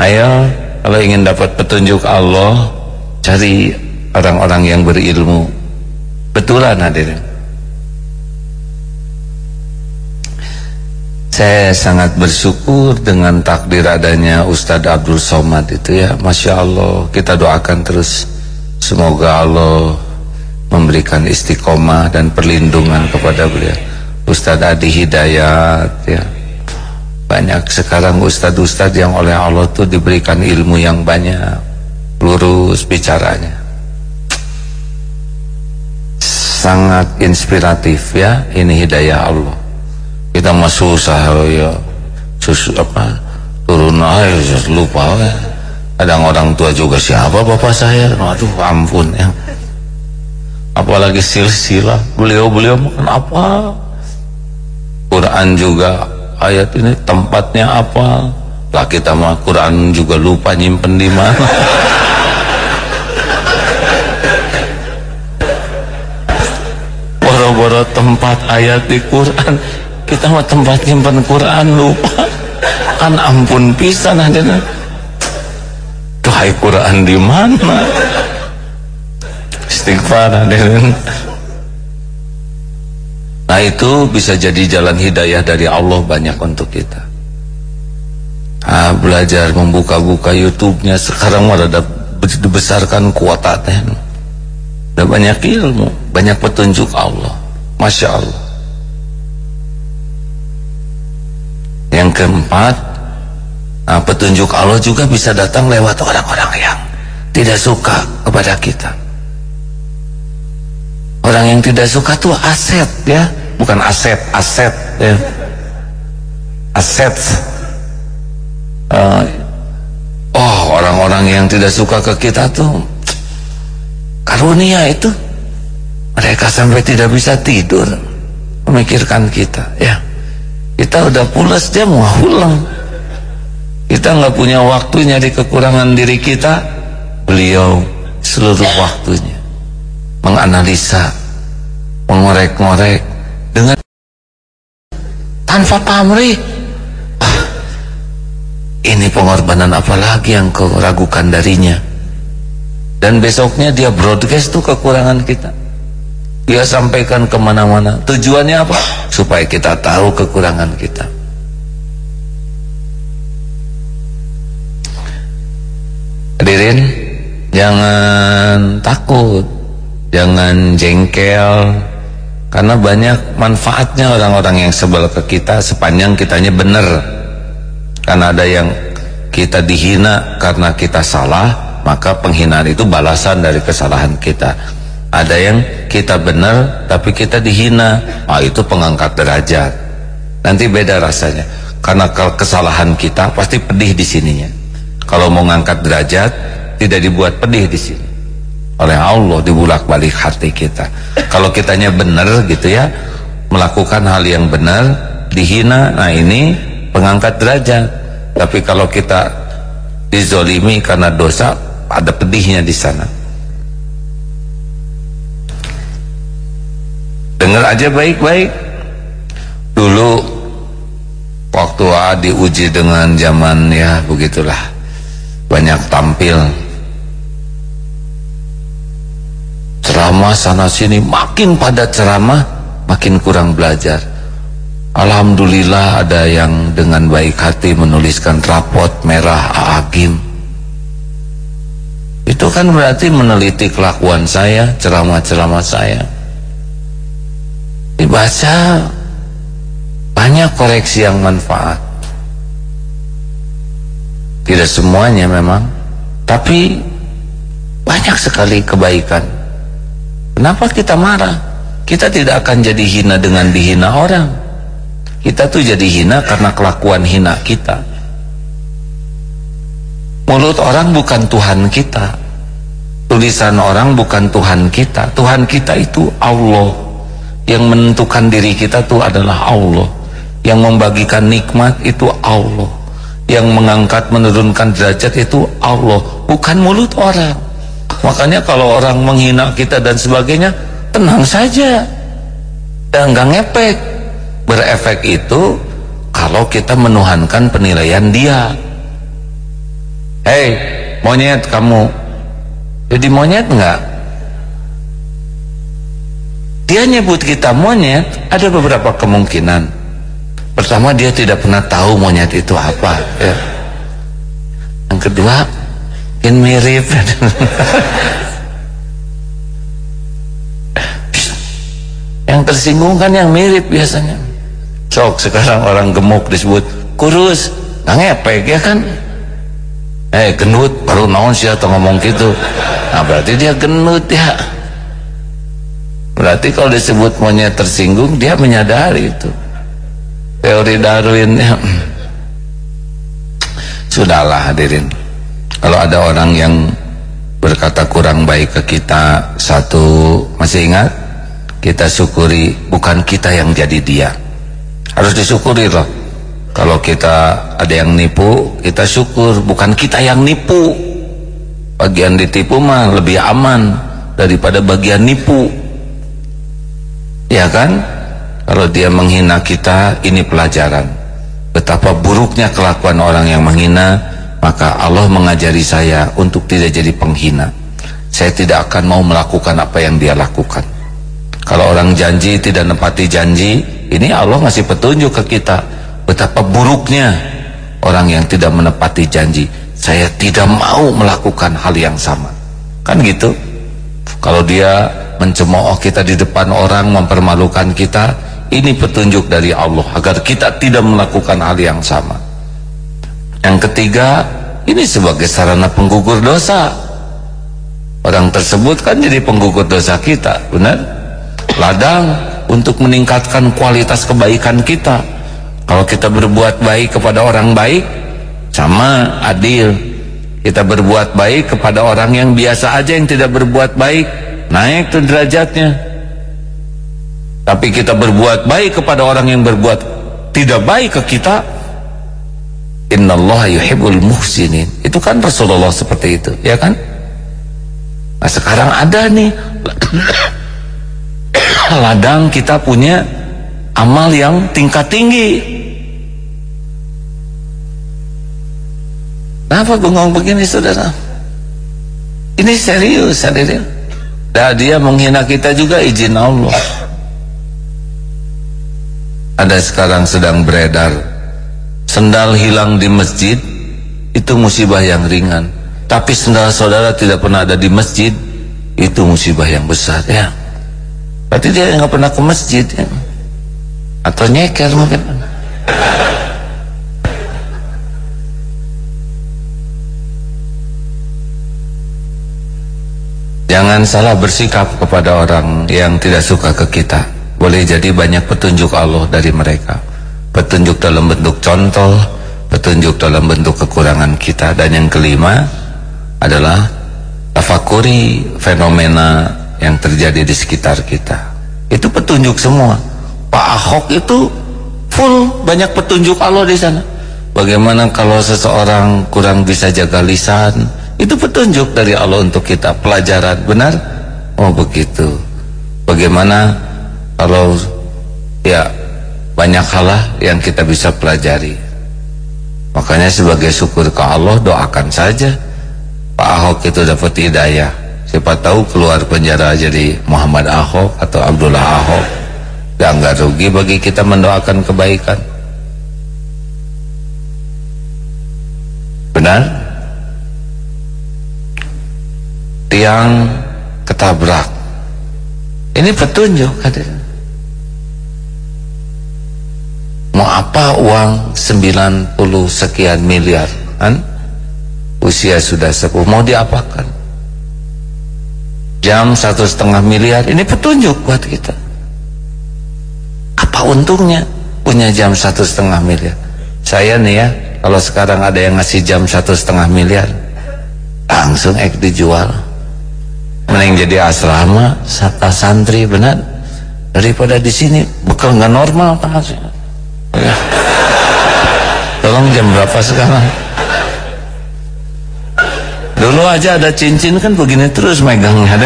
ayo kalau ingin dapat petunjuk Allah cari orang-orang yang berilmu. Betulan hadirin. Saya sangat bersyukur dengan takdir adanya Ustadz Abdul Somad itu ya. Masya Allah kita doakan terus. Semoga Allah memberikan istiqomah dan perlindungan kepada beliau. Ustadz Adi Hidayat ya. Banyak sekarang ustadz-ustadz yang oleh Allah tuh diberikan ilmu yang banyak. Lurus bicaranya. Sangat inspiratif ya ini hidayah Allah. Kita mah susah ya. Sus apa turun aja lupa ya. kadang orang tua juga siapa bapak saya? Aduh ampun ya apalagi silsilah. Beliau-beliau makan apa? Quran juga ayat ini tempatnya apa? Lah kita mah Quran juga lupa nyimpen di mana. Boro-boro tempat ayat di Quran. Kita mah tempat nyimpen Quran lupa. Kan ampun pisan ada tuh Quran di mana istighfar nah itu bisa jadi jalan hidayah dari Allah banyak untuk kita. Ah, belajar membuka-buka YouTube-nya sekarang ada dibesarkan kuota teh. Ada banyak ilmu banyak petunjuk Allah. Masya Allah. Yang keempat nah, petunjuk Allah juga bisa datang lewat orang-orang yang tidak suka kepada kita Orang yang tidak suka tuh aset ya, bukan aset, aset ya. Aset. Uh, oh, orang-orang yang tidak suka ke kita tuh karunia itu. Mereka sampai tidak bisa tidur memikirkan kita ya. Kita udah pulas dia mau pulang. Kita nggak punya waktu nyari kekurangan diri kita. Beliau seluruh waktunya menganalisa, mengorek-ngorek dengan tanpa pamrih. Ah, ini pengorbanan apa lagi yang kau ragukan darinya? Dan besoknya dia broadcast tuh kekurangan kita. Dia sampaikan ke mana-mana. Tujuannya apa? Supaya kita tahu kekurangan kita. Hadirin, jangan takut jangan jengkel karena banyak manfaatnya orang-orang yang sebel ke kita sepanjang kitanya benar. Karena ada yang kita dihina karena kita salah maka penghinaan itu balasan dari kesalahan kita. Ada yang kita benar tapi kita dihina ah itu pengangkat derajat. Nanti beda rasanya karena kesalahan kita pasti pedih di sininya. Kalau mau ngangkat derajat tidak dibuat pedih di sini oleh Allah dibulak-balik hati kita. Kalau kitanya benar gitu ya melakukan hal yang benar dihina nah ini pengangkat derajat. Tapi kalau kita dizolimi karena dosa ada pedihnya di sana. Dengar aja baik-baik. Dulu waktu A diuji dengan zaman ya begitulah. Banyak tampil ceramah sana sini makin pada ceramah makin kurang belajar. Alhamdulillah ada yang dengan baik hati menuliskan rapot merah agim itu kan berarti meneliti kelakuan saya ceramah-ceramah saya. Dibaca banyak koreksi yang manfaat. Tidak semuanya memang tapi banyak sekali kebaikan Kenapa kita marah? Kita tidak akan jadi hina dengan dihina orang. Kita tuh jadi hina karena kelakuan hina kita. Mulut orang bukan Tuhan kita. Tulisan orang bukan Tuhan kita. Tuhan kita itu Allah. Yang menentukan diri kita itu adalah Allah. Yang membagikan nikmat itu Allah. Yang mengangkat menurunkan derajat itu Allah. Bukan mulut orang. Makanya kalau orang menghina kita dan sebagainya, tenang saja. Dan nggak ngepek. Berefek itu kalau kita menuhankan penilaian dia. Hei, monyet kamu. Jadi monyet nggak? Dia nyebut kita monyet, ada beberapa kemungkinan. Pertama dia tidak pernah tahu monyet itu apa. Ya. Yang kedua, Mungkin mirip. Yang tersinggung kan yang mirip biasanya. Sok sekarang orang gemuk disebut Kurus. Nggak ngepek ya kan? Eh gendut baru naon sih atau ngomong gitu. Nah berarti dia gendut ya. Berarti kalau disebut monyet tersinggung Dia menyadari itu. Teori Darwin ya. Sudahlah hadirin kalau ada orang yang berkata kurang baik ke kita satu masih ingat? Kita syukuri bukan kita yang jadi dia. Harus disyukuri loh. Kalau kita ada yang nipu kita syukur bukan kita yang nipu. Bagian ditipu mah lebih aman daripada bagian nipu. Ya kan? Kalau dia menghina kita ini pelajaran. Betapa buruknya kelakuan orang yang menghina maka Allah mengajari saya untuk tidak jadi penghina. Saya tidak akan mau melakukan apa yang dia lakukan. Kalau orang janji tidak nepati janji ini Allah ngasih petunjuk ke kita. Betapa buruknya orang yang tidak menepati janji. Saya tidak mau melakukan hal yang sama. Kan gitu? Kalau dia mencemooh kita di depan orang mempermalukan kita ini petunjuk dari Allah agar kita tidak melakukan hal yang sama yang ketiga, ini sebagai sarana penggugur dosa. Orang tersebut kan jadi penggugur dosa kita, benar? Ladang untuk meningkatkan kualitas kebaikan kita. Kalau kita berbuat baik kepada orang baik, sama adil. Kita berbuat baik kepada orang yang biasa aja yang tidak berbuat baik, naik tuh derajatnya. Tapi kita berbuat baik kepada orang yang berbuat tidak baik ke kita, innallaha yuhibbul muhsinin. Itu kan Rasulullah seperti itu ya kan? Nah sekarang ada nih. Ladang kita punya amal yang tingkat tinggi. Kenapa bengong begini saudara? Ini serius hadirin. Dan dia menghina kita juga izin Allah. Ada sekarang sedang beredar sendal hilang di masjid itu musibah yang ringan. Tapi sendal saudara tidak pernah ada di masjid itu musibah yang besar ya. Berarti dia nggak pernah ke masjid ya. Atau nyeker mungkin. Jangan salah bersikap kepada orang yang tidak suka ke kita. Boleh jadi banyak petunjuk Allah dari mereka petunjuk dalam bentuk contoh petunjuk dalam bentuk kekurangan kita. Dan yang kelima adalah tafakuri fenomena yang terjadi di sekitar kita. Itu petunjuk semua. Pak Ahok itu full banyak petunjuk Allah di sana. Bagaimana kalau seseorang kurang bisa jaga lisan? Itu petunjuk dari Allah untuk kita. Pelajaran benar? Oh begitu. Bagaimana kalau ya banyak hal yang kita bisa pelajari. Makanya sebagai syukur ke Allah doakan saja. Pak Ahok itu dapat hidayah. Siapa tahu keluar penjara jadi Muhammad Ahok atau Abdullah Ahok. Gak nggak rugi bagi kita mendoakan kebaikan. Benar? Tiang ketabrak. Ini petunjuk hadir mau apa uang 90 sekian miliar kan? Usia sudah sepuh. Mau diapakan? Jam satu setengah miliar ini petunjuk buat kita. Apa untungnya punya jam satu setengah miliar? Saya nih ya kalau sekarang ada yang ngasih jam satu setengah miliar langsung ek dijual. Mending jadi asrama santri benar? Daripada di sini bekal nggak normal kan. Tolong jam berapa sekarang? Dulu aja ada cincin kan begini terus megangnya.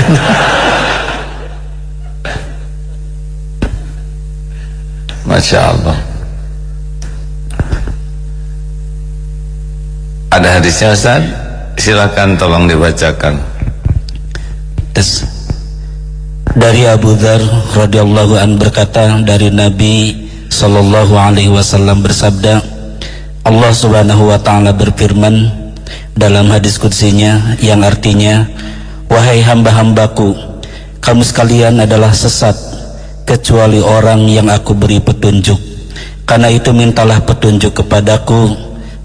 Masya Allah. Ada hadisnya Ustaz? Silakan tolong dibacakan. Dari Abu Dhar radhiyallahu an berkata dari Nabi sallallahu alaihi wasallam bersabda Allah Subhanahu wa taala berfirman dalam hadis kutsinya yang artinya wahai hamba-hambaku kamu sekalian adalah sesat kecuali orang yang aku beri petunjuk. Karena itu mintalah petunjuk kepadaku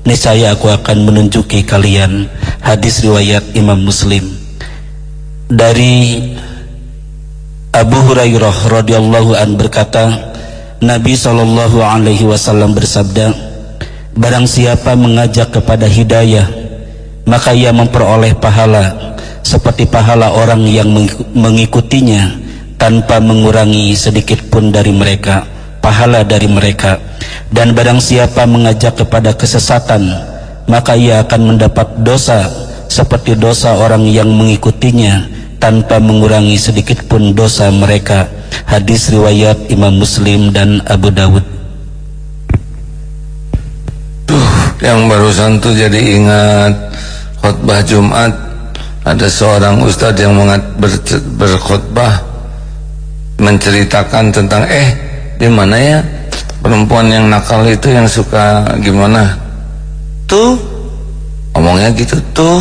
niscaya aku akan menunjuki kalian. Hadis riwayat Imam Muslim. Dari Abu Hurairah radhiyallahu an berkata Nabi Shallallahu Alaihi Wasallam bersabda, barang siapa mengajak kepada hidayah, maka ia memperoleh pahala seperti pahala orang yang mengikutinya tanpa mengurangi sedikit pun dari mereka pahala dari mereka. Dan barang siapa mengajak kepada kesesatan maka ia akan mendapat dosa seperti dosa orang yang mengikutinya tanpa mengurangi sedikit pun dosa mereka. Hadis riwayat Imam Muslim dan Abu Dawud. Tuh, yang barusan tuh jadi ingat khutbah Jumat. Ada seorang ustadz yang mengat ber, berkhutbah menceritakan tentang eh di mana ya perempuan yang nakal itu yang suka gimana? Tuh omongnya gitu tuh.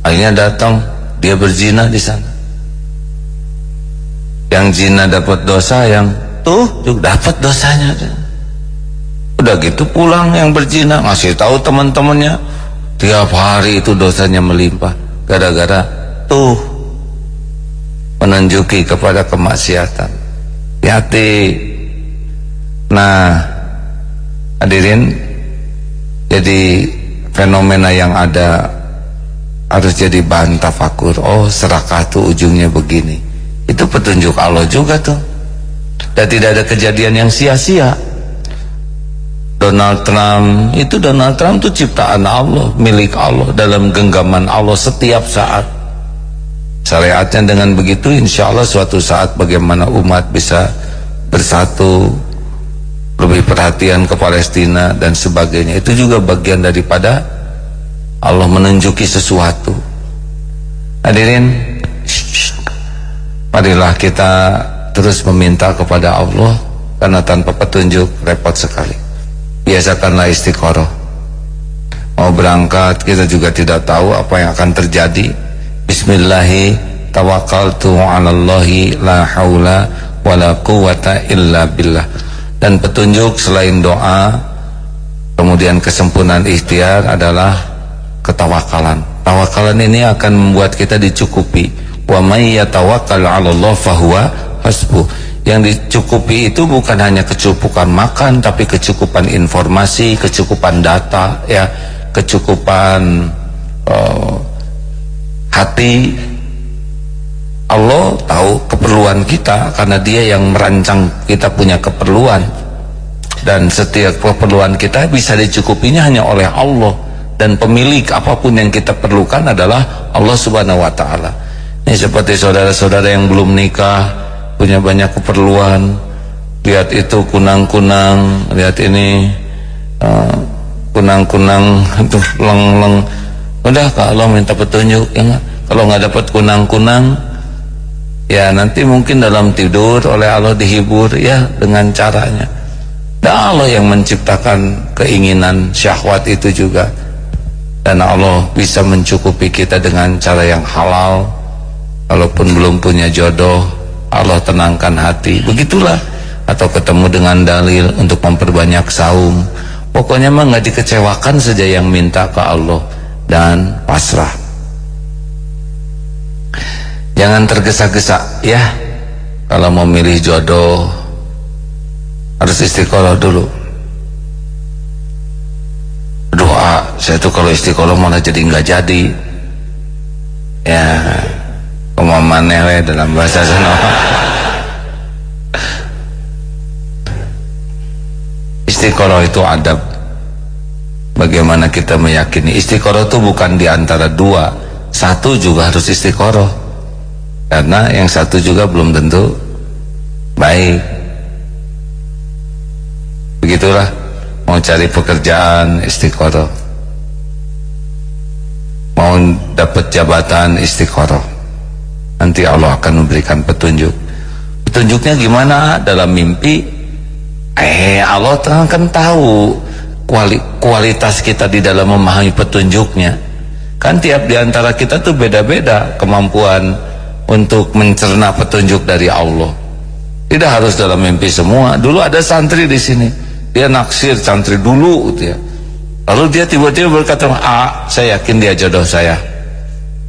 Akhirnya datang dia berzina di sana. Yang zina dapat dosa yang tuh. Juga dapat dosanya udah gitu pulang yang berzina ngasih tahu teman-temannya. Tiap hari itu dosanya melimpah gara-gara tuh. menunjuki kepada kemaksiatan. Hati nah hadirin jadi fenomena yang ada harus jadi bahan tafakur. Oh serakah tuh ujungnya begini. Itu petunjuk Allah juga tuh. Dan tidak ada kejadian yang sia-sia. Donald Trump itu Donald Trump itu ciptaan Allah milik Allah dalam genggaman Allah setiap saat. Syariatnya dengan begitu insya Allah suatu saat bagaimana umat bisa bersatu lebih perhatian ke Palestina dan sebagainya. Itu juga bagian daripada Allah menunjuki sesuatu. Hadirin marilah kita terus meminta kepada Allah karena tanpa petunjuk repot sekali. Biasakanlah istiqoroh. Mau berangkat kita juga tidak tahu apa yang akan terjadi. Bismillahi tawakkaltu alallahi la haula wala quwata illa billah. Dan petunjuk selain doa kemudian kesempurnaan ikhtiar adalah ketawakalan. Tawakalan ini akan membuat kita dicukupi. Wa may yatawakkal 'ala Allah fahuwa hasbuh yang dicukupi itu bukan hanya kecukupan makan tapi kecukupan informasi kecukupan data ya. Kecukupan uh, hati. Allah tahu keperluan kita karena dia yang merancang kita punya keperluan. Dan setiap keperluan kita bisa dicukupinya hanya oleh Allah dan pemilik apa pun yang kita perlukan adalah Allah subhanahu wa ta'ala. Ini seperti saudara-saudara yang belum nikah punya banyak keperluan. Lihat itu kunang-kunang lihat ini uh, kunang-kunang uh, leng-leng. Udah kalau minta petunjuk ya kalau nggak dapat kunang-kunang ya nanti mungkin dalam tidur oleh Allah dihibur ya dengan caranya. Dan Allah yang menciptakan keinginan syahwat itu juga dan Allah bisa mencukupi kita dengan cara yang halal walaupun belum punya jodoh. Allah tenangkan hati. Begitulah. Atau ketemu dengan dalil untuk memperbanyak saum. Pokoknya mah nggak dikecewakan saja yang minta ke Allah dan pasrah. Jangan tergesa-gesa ya. Kalau mau milih jodoh harus istiqoroh dulu doa saya tuh kalau istiqoroh malah jadi nggak jadi. Ya kemamannya dalam bahasa sana istiqoroh itu adab. Bagaimana kita meyakini? Istiqoroh itu bukan di antara dua. Satu juga harus istiqoroh. Karena yang satu juga belum tentu baik. Begitulah mau cari pekerjaan istiqoroh mau dapat jabatan istiqoroh nanti Allah akan memberikan petunjuk petunjuknya gimana dalam mimpi eh Allah kan tahu kualitas kita di dalam memahami petunjuknya kan tiap di antara kita tuh beda-beda kemampuan untuk mencerna petunjuk dari Allah. Tidak harus dalam mimpi semua. Dulu ada santri di sini. Dia naksir santri dulu gitu ya. Lalu dia tiba-tiba berkata, "Ah, saya yakin dia jodoh saya.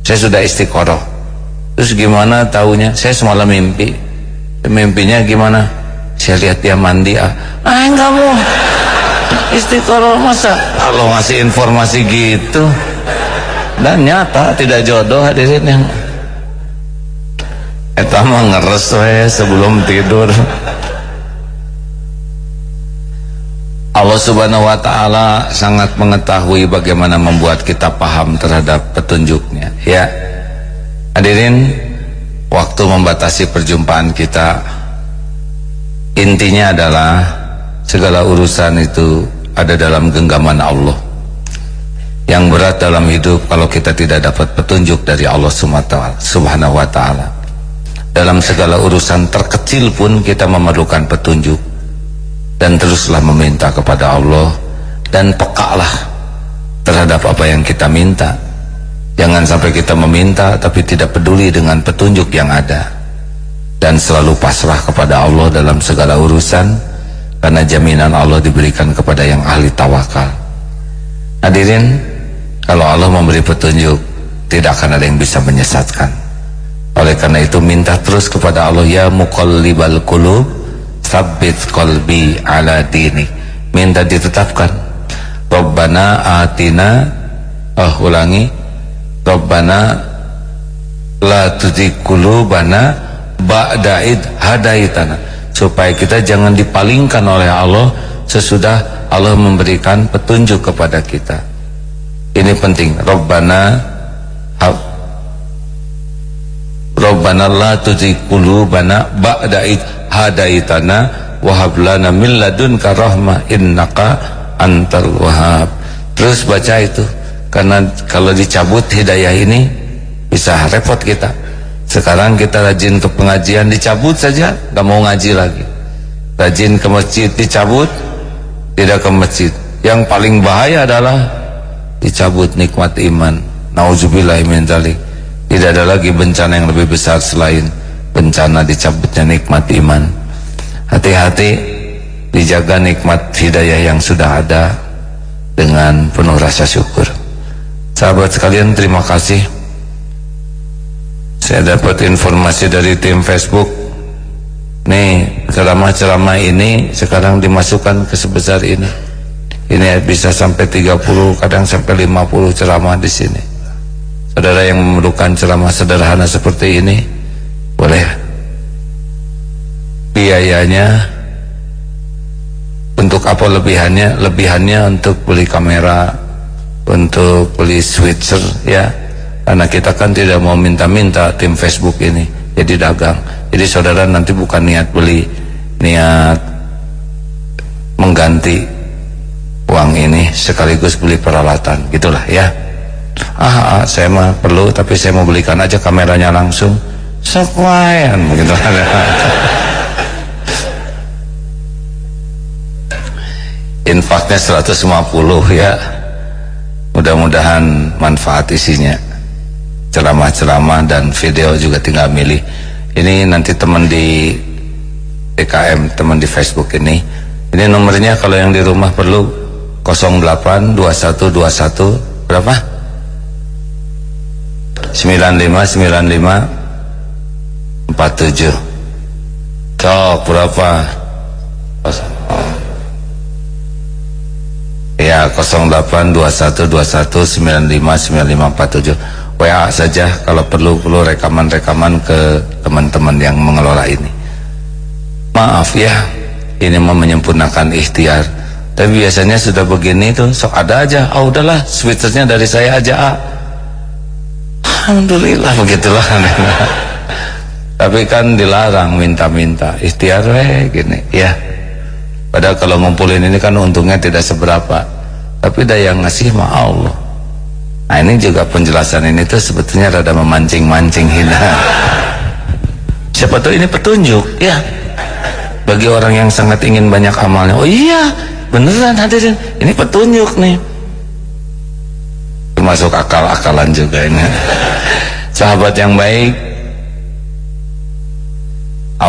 Saya sudah istiqoroh." Terus gimana tahunya? Saya semalam mimpi. Mimpinya gimana? Saya lihat dia mandi. Ah, ah enggak mau. Istiqoroh masa Allah ngasih informasi gitu. Dan nyata tidak jodoh hadirin yang Eta mah ngeres we sebelum tidur. Allah Subhanahu wa taala sangat mengetahui bagaimana membuat kita paham terhadap petunjuknya. Ya. Hadirin, waktu membatasi perjumpaan kita intinya adalah segala urusan itu ada dalam genggaman Allah. Yang berat dalam hidup kalau kita tidak dapat petunjuk dari Allah Subhanahu wa taala dalam segala urusan terkecil pun kita memerlukan petunjuk dan teruslah meminta kepada Allah dan pekalah terhadap apa yang kita minta. Jangan sampai kita meminta tapi tidak peduli dengan petunjuk yang ada. Dan selalu pasrah kepada Allah dalam segala urusan karena jaminan Allah diberikan kepada yang ahli tawakal. Hadirin kalau Allah memberi petunjuk tidak akan ada yang bisa menyesatkan. Oleh karena itu minta terus kepada Allah ya muqallibal qulub sabbit qalbi ala dini. Minta ditetapkan. Rabbana atina oh ulangi. Rabbana la tuzigh qulubana ba'da id hadaitana. Supaya kita jangan dipalingkan oleh Allah sesudah Allah memberikan petunjuk kepada kita. Ini penting. Rabbana Rabbana la tuzigh qulubana ba'da id hadaitana wa hab lana min ladunka rahmah innaka antal wahhab. Terus baca itu karena kalau dicabut hidayah ini bisa repot kita. Sekarang kita rajin ke pengajian dicabut saja, gak mau ngaji lagi. Rajin ke masjid dicabut, tidak ke masjid. Yang paling bahaya adalah dicabut nikmat iman. Nauzubillah min dzalik. Tidak ada lagi bencana yang lebih besar selain bencana dicabutnya nikmat iman. Hati-hati dijaga nikmat hidayah yang sudah ada dengan penuh rasa syukur. Sahabat sekalian terima kasih. Saya dapat informasi dari tim Facebook. Nih ceramah-ceramah ini sekarang dimasukkan ke sebesar ini. Ini bisa sampai 30 kadang sampai 50 ceramah di sini saudara yang memerlukan ceramah sederhana seperti ini boleh? Biayanya untuk apa lebihannya? Lebihannya untuk beli kamera untuk beli switcher ya. Karena kita kan tidak mau minta-minta tim Facebook ini jadi dagang. Jadi saudara nanti bukan niat beli niat mengganti uang ini sekaligus beli peralatan. Gitulah ya. Ah, ah saya mah perlu tapi saya mau belikan aja kameranya langsung sekwayan begitu infaknya 150 ya. Mudah-mudahan manfaat isinya. Ceramah-ceramah dan video juga tinggal milih. Ini nanti teman di DKM teman di Facebook ini. Ini nomornya kalau yang di rumah perlu 082121 berapa? 9595 47 cok berapa? Ya 082121959547 WA saja kalau perlu-perlu rekaman-rekaman ke teman-teman yang mengelola ini. Maaf ya ini mau menyempurnakan ikhtiar. Tapi biasanya sudah begini tuh sok ada aja. Oh udahlah switchernya dari saya aja ah. Alhamdulillah begitulah tapi kan dilarang minta-minta ikhtiar weh gini ya padahal kalau ngumpulin ini kan untungnya tidak seberapa tapi daya ngasih mah Allah Nah ini juga penjelasan ini tuh sebetulnya rada memancing-mancing hina. Siapa tahu ini petunjuk, ya. Bagi orang yang sangat ingin banyak amalnya. Oh iya, beneran hadirin. Ini petunjuk nih. Termasuk akal-akalan juga ini. Sahabat yang baik,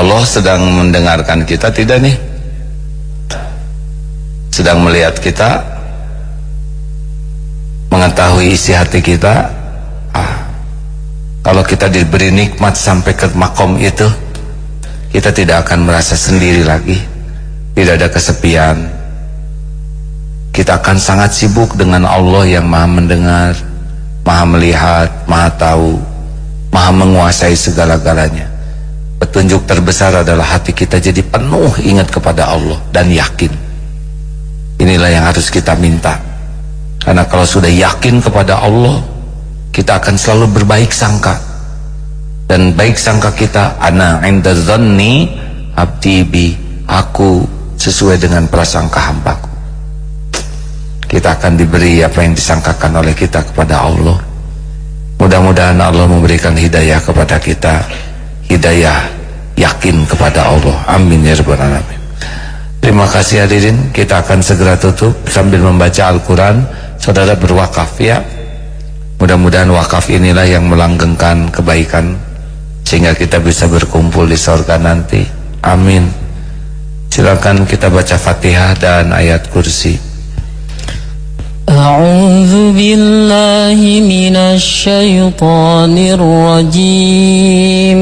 Allah sedang mendengarkan kita tidak nih? Sedang melihat kita mengetahui isi hati kita. Ah, kalau kita diberi nikmat sampai ke makom itu kita tidak akan merasa sendiri lagi. Tidak ada kesepian. Kita akan sangat sibuk dengan Allah yang maha mendengar maha melihat, maha tahu maha menguasai segala-galanya petunjuk terbesar adalah hati kita jadi penuh ingat kepada Allah dan yakin inilah yang harus kita minta karena kalau sudah yakin kepada Allah, kita akan selalu berbaik sangka. Dan baik sangka kita ana inda dhanni abdi aku sesuai dengan prasangka hambaku. Kita akan diberi apa yang disangkakan oleh kita kepada Allah. Mudah-mudahan Allah memberikan hidayah kepada kita, hidayah yakin kepada Allah. Amin ya rabbal alamin. Terima kasih hadirin, kita akan segera tutup sambil membaca Al-Qur'an saudara berwakaf ya mudah-mudahan wakaf inilah yang melanggengkan kebaikan sehingga kita bisa berkumpul di surga nanti amin silakan kita baca fatihah dan ayat kursi أعوذ بالله من الشيطان الرجيم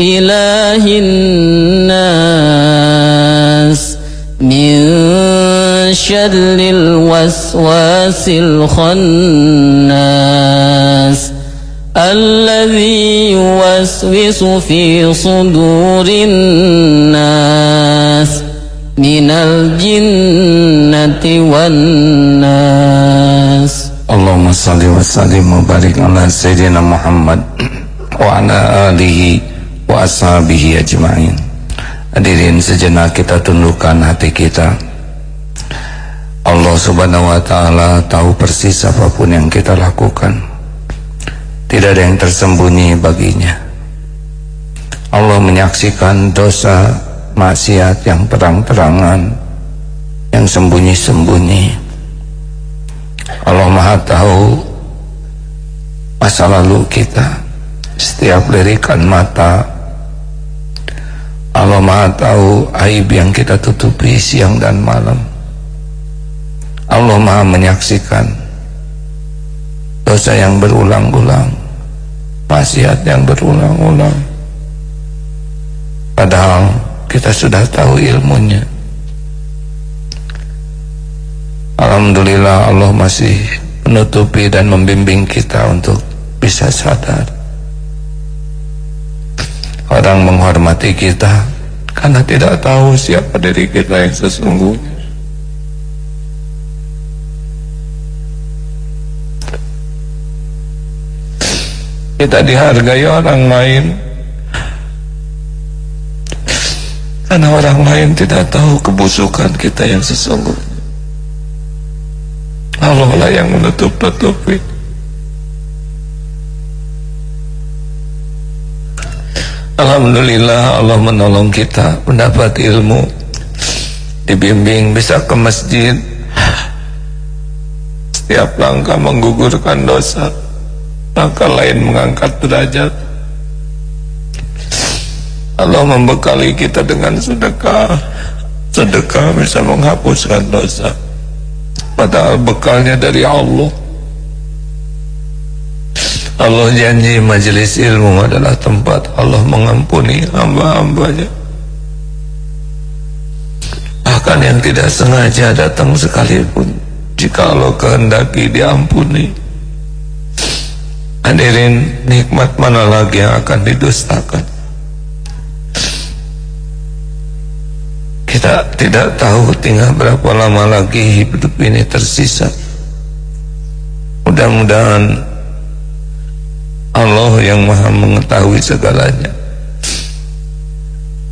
إله الناس من شر الوسواس الخناس الذي يوسوس في صدور الناس من الجنة والناس. اللهم صل وسلم وبارك على سيدنا محمد وعلى آله wa ashabihi ajma'in. Hadirin sejenak kita tundukkan hati kita. Allah subhanahu wa ta'ala tahu persis apa pun yang kita lakukan. Tidak ada yang tersembunyi baginya. Allah menyaksikan dosa maksiat yang terang-terangan Yang sembunyi-sembunyi. Allah maha tahu masa lalu kita. Setiap lirikan mata Allah maha tahu aib yang kita tutupi siang dan malam. Allah maha menyaksikan dosa yang berulang-ulang maksiat yang berulang-ulang. Padahal kita sudah tahu ilmunya. Alhamdulillah Allah masih menutupi dan membimbing kita untuk bisa sadar Orang menghormati kita karena tidak tahu siapa diri kita yang sesungguhnya. Kita dihargai orang lain karena orang lain tidak tahu kebusukan kita yang sesungguhnya. Allah lah yang menutup-tutupi. Alhamdulillah Allah menolong kita mendapat ilmu. Dibimbing bisa ke masjid. Setiap langkah menggugurkan dosa. Langkah lain mengangkat derajat. Allah membekali kita dengan sedekah. Sedekah bisa menghapuskan dosa. Padahal bekalnya dari Allah Allah janji majelis ilmu adalah tempat Allah mengampuni hamba-hambanya. Bahkan yang tidak sengaja datang sekalipun Jika Allah kehendaki diampuni. Hadirin nikmat mana lagi yang akan didustakan? Kita tidak tahu tinggal berapa lama lagi hidup ini tersisa. Mudah-mudahan Allah yang maha mengetahui segalanya.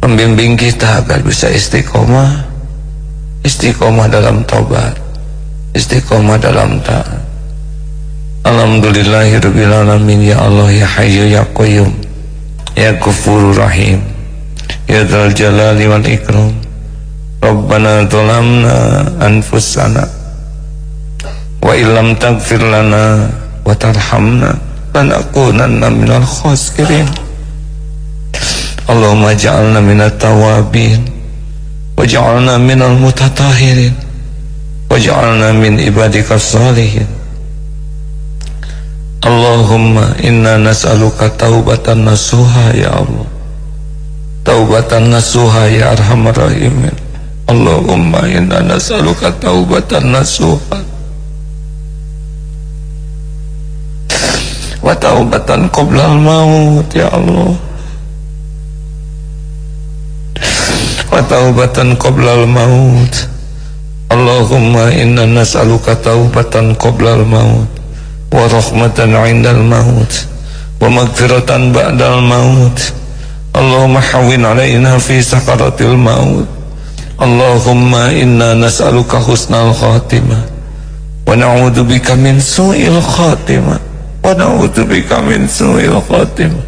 Membimbing kita agar bisa istiqomah. Istiqomah dalam taubat. Istiqomah dalam taat. Alhamdulillahirrabbilalamin ya Allah ya hayyu ya qayyum Ya Ghafurur Rahim Ya Dzal Jalali wal Ikram. Rabbana zalamna anfusana wa illam taghfir lana wa tarhamna lanakunanna minal khasirin. Allahumma ja'alna minat tawabin. Waj'alna minal mutatahirin. Waj'alna min ibadika salihin. Allahumma inna nas'aluka taubatan nasuha ya Allah. Taubatan nasuha ya arhamar rahimin. Allahumma inna nas'aluka taubatan nasuha wa taubatan qabla al-maut ya Allah. Wa taubatan qabla al-maut Allahumma inna nas'aluka taubatan qabla al-maut wa rahmatan 'inda al-maut wa maghfiratan ba'da al-maut Allahumma hawwin 'alaina fi sakaratil maut. Allahumma inna nas'aluka husnal khatimah. Wa na'udzu bika min su'il khatimah wa na'udzu bika min su'il khatimah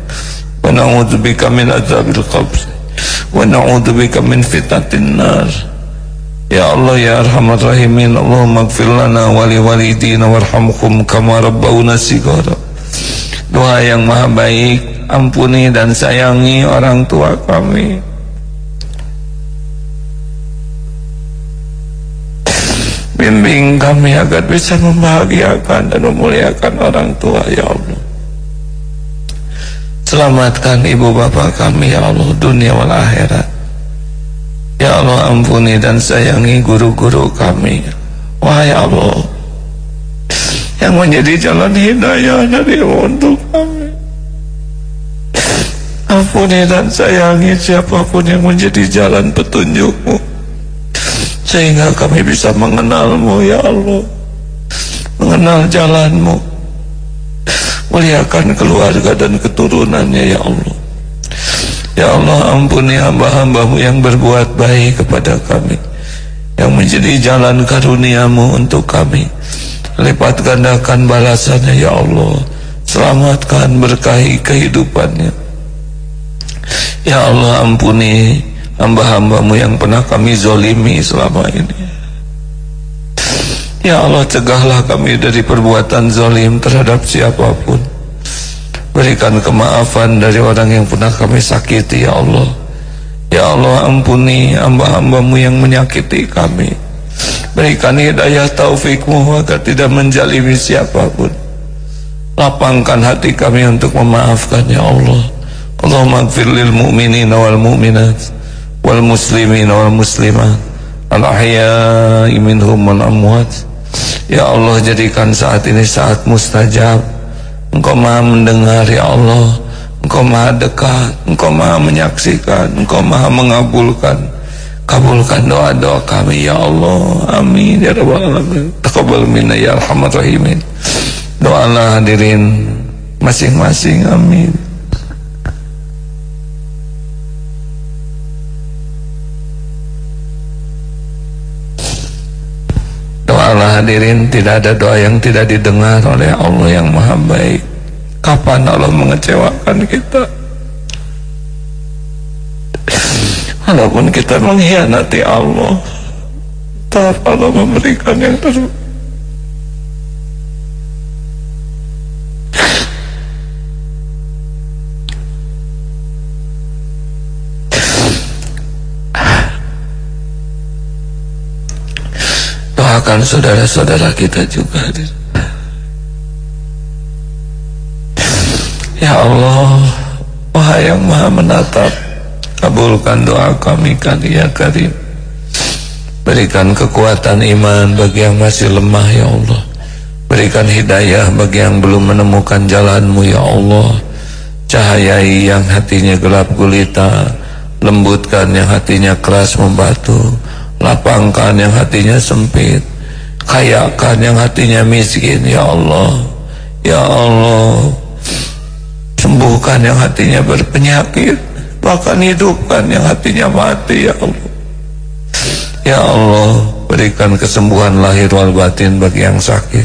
wa na'udzu bika min adzabil qabr wa min fitnatin nar ya Allah ya arhamar rahimin Allahumma ighfir lana wa li walidina warhamhum kama rabbawna sigara doa yang maha baik ampuni dan sayangi orang tua kami bimbing kami agar bisa membahagiakan dan memuliakan orang tua ya Allah Selamatkan ibu bapak kami ya Allah dunia wal akhirat. Ya Allah ampuni dan sayangi guru-guru kami. Wahai Allah yang menjadi jalan hidayah dari untuk kami. Ampuni dan sayangi siapa pun yang menjadi jalan petunjukmu sehingga kami bisa mengenalmu ya Allah. Mengenal jalanmu. Muliakan keluarga dan keturunannya ya Allah. Ya Allah ampuni hamba-hambamu yang berbuat baik kepada kami. Yang menjadi jalan karuniamu untuk kami. Lipat gandakan balasannya ya Allah. Selamatkan berkahi kehidupannya. Ya Allah ampuni hamba-hambamu yang pernah kami zolimi selama ini. Ya Allah cegahlah kami dari perbuatan zalim terhadap siapa pun. Berikan kemaafan dari orang yang pernah kami sakiti ya Allah. Ya Allah ampuni hamba-hambamu yang menyakiti kami. Berikan hidayah taufikmu agar tidak menjalimi siapa pun. Lapangkan hati kami untuk memaafkan ya Allah. Allahumma gfir lil mu'minina wal mu'minat Wal muslimina wal muslimat. Al-ahya'i minhum wal amwat. Ya Allah jadikan saat ini saat mustajab. Engkau maha mendengar ya Allah. Engkau maha dekat Engkau maha menyaksikan Engkau maha mengabulkan. Kabulkan doa-doa kami ya Allah. Amin ya Rabbal Alamin. Taqabbal minna ya Alhamad Rahimin. Doalah hadirin masing-masing amin hadirin tidak ada doa yang tidak didengar oleh Allah yang maha baik. Kapan Allah mengecewakan kita? Walaupun kita mengkhianati Allah Tetap Allah memberikan yang terbaik doakan saudara-saudara kita juga. Ya Allah Wahai yang maha menatap Kabulkan doa kami kan ya Karim. Berikan kekuatan iman bagi yang masih lemah ya Allah. Berikan hidayah bagi yang belum menemukan jalanmu ya Allah. Cahayai yang hatinya gelap gulita Lembutkan yang hatinya keras membatu Lapangkan yang hatinya sempit kayakan yang hatinya miskin ya Allah. Ya Allah. Sembuhkan yang hatinya berpenyakit. Bahkan hidupkan yang hatinya mati ya Allah. Ya Allah berikan kesembuhan lahir wal batin bagi yang sakit.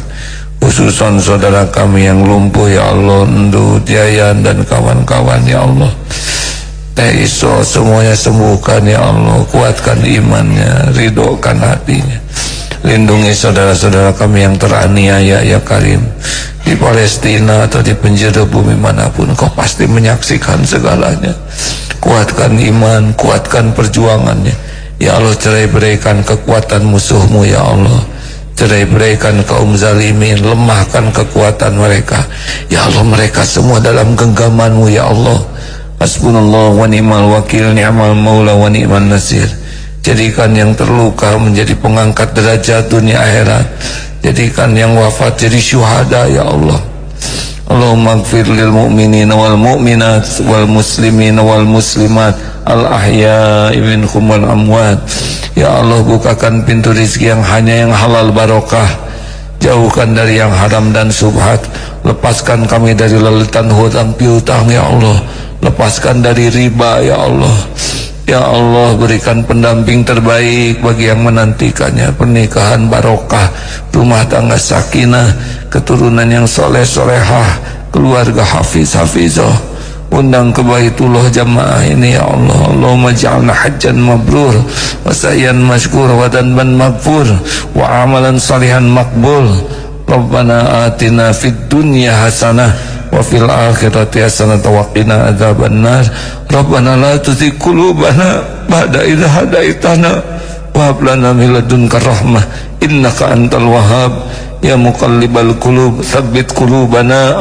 Khususan saudara kami yang lumpuh ya Allah. Ndu, Jayan dan kawan-kawan ya Allah. Teh semuanya sembuhkan ya Allah. Kuatkan imannya ridhokan hatinya lindungi saudara-saudara kami yang teraniaya ya Karim. Di Palestina atau di penjara bumi mana pun kau pasti menyaksikan segalanya. Kuatkan iman kuatkan perjuangannya. Ya Allah cerai berikan kekuatan musuhmu ya Allah. Cerai berikan kaum zalimin lemahkan kekuatan mereka. Ya Allah mereka semua dalam genggamanmu ya Allah. Hasbunallah wa ni'mal wakil ni'mal maula wa ni'mal nasir jadikan yang terluka menjadi pengangkat derajat dunia akhirat. Jadikan yang wafat jadi syuhada ya Allah. Allahumma gfir lil mu'minin wal mu'minat wal muslimin wal muslimat. Al ahya'i minhum wal amwat. Ya Allah bukakan pintu rizki yang hanya yang halal barokah. Jauhkan dari yang haram dan subhat. Lepaskan kami dari leletan hutang piutang ya Allah. Lepaskan dari riba ya Allah Ya Allah berikan pendamping terbaik bagi yang menantikannya. Pernikahan barokah Rumah tangga sakinah Keturunan yang soleh solehah Keluarga hafiz hafizah. Undang ke Baitullah jamaah ini ya Allah. Allahumma ja'alna hajjan mabrur wa sa'yan mashkur wa danban maghfur wa amalan salihan makbul Rabbana atina fid dunya hasanah wa fil akhirati hasanah wa qina adzaban nar Rabbana la tuzigh qulubana ba'da idh hadaitana wa hab lana min ladunka rahmah. Innaka antal wahhab. Ya muqallibal qulub tsabbit qulubana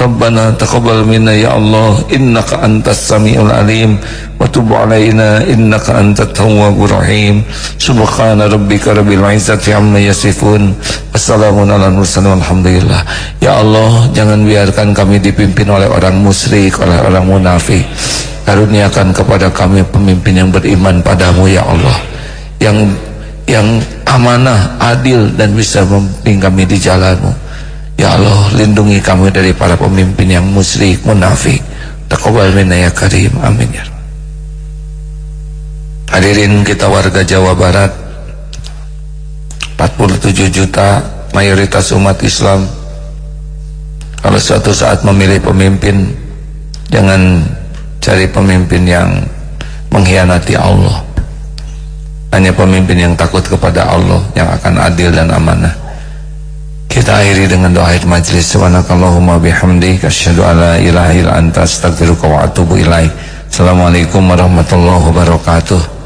Rabbana taqabbal minna ya Allah. Innaka antas samiul alim. Wa tub alaina innaka antat tawwabur rahim. Subhana rabbika rabbil izzati amma yasifun. Wassalamun ala mursalin walhamdulillah. Ya Allah jangan biarkan kami dipimpin oleh orang musyrik oleh orang munafik. Karuniakan kepada kami pemimpin yang beriman padamu ya Allah. Yang yang amanah adil dan bisa memimpin kami di jalanmu Ya Allah lindungi kami dari para pemimpin yang musyrik, munafik. Taqabbal minna ya karim. Amin ya Hadirin kita warga Jawa Barat 47 juta mayoritas umat Islam Kalau suatu saat memilih pemimpin Jangan cari pemimpin yang mengkhianati Allah Hanya pemimpin yang takut kepada Allah Yang akan adil dan amanah kita akhiri dengan doa akhir majlis. Subhanakallahumma bihamdika asyhadu an la ilaha illa anta astaghfiruka wa atubu ilaik. Assalamualaikum warahmatullahi wabarakatuh.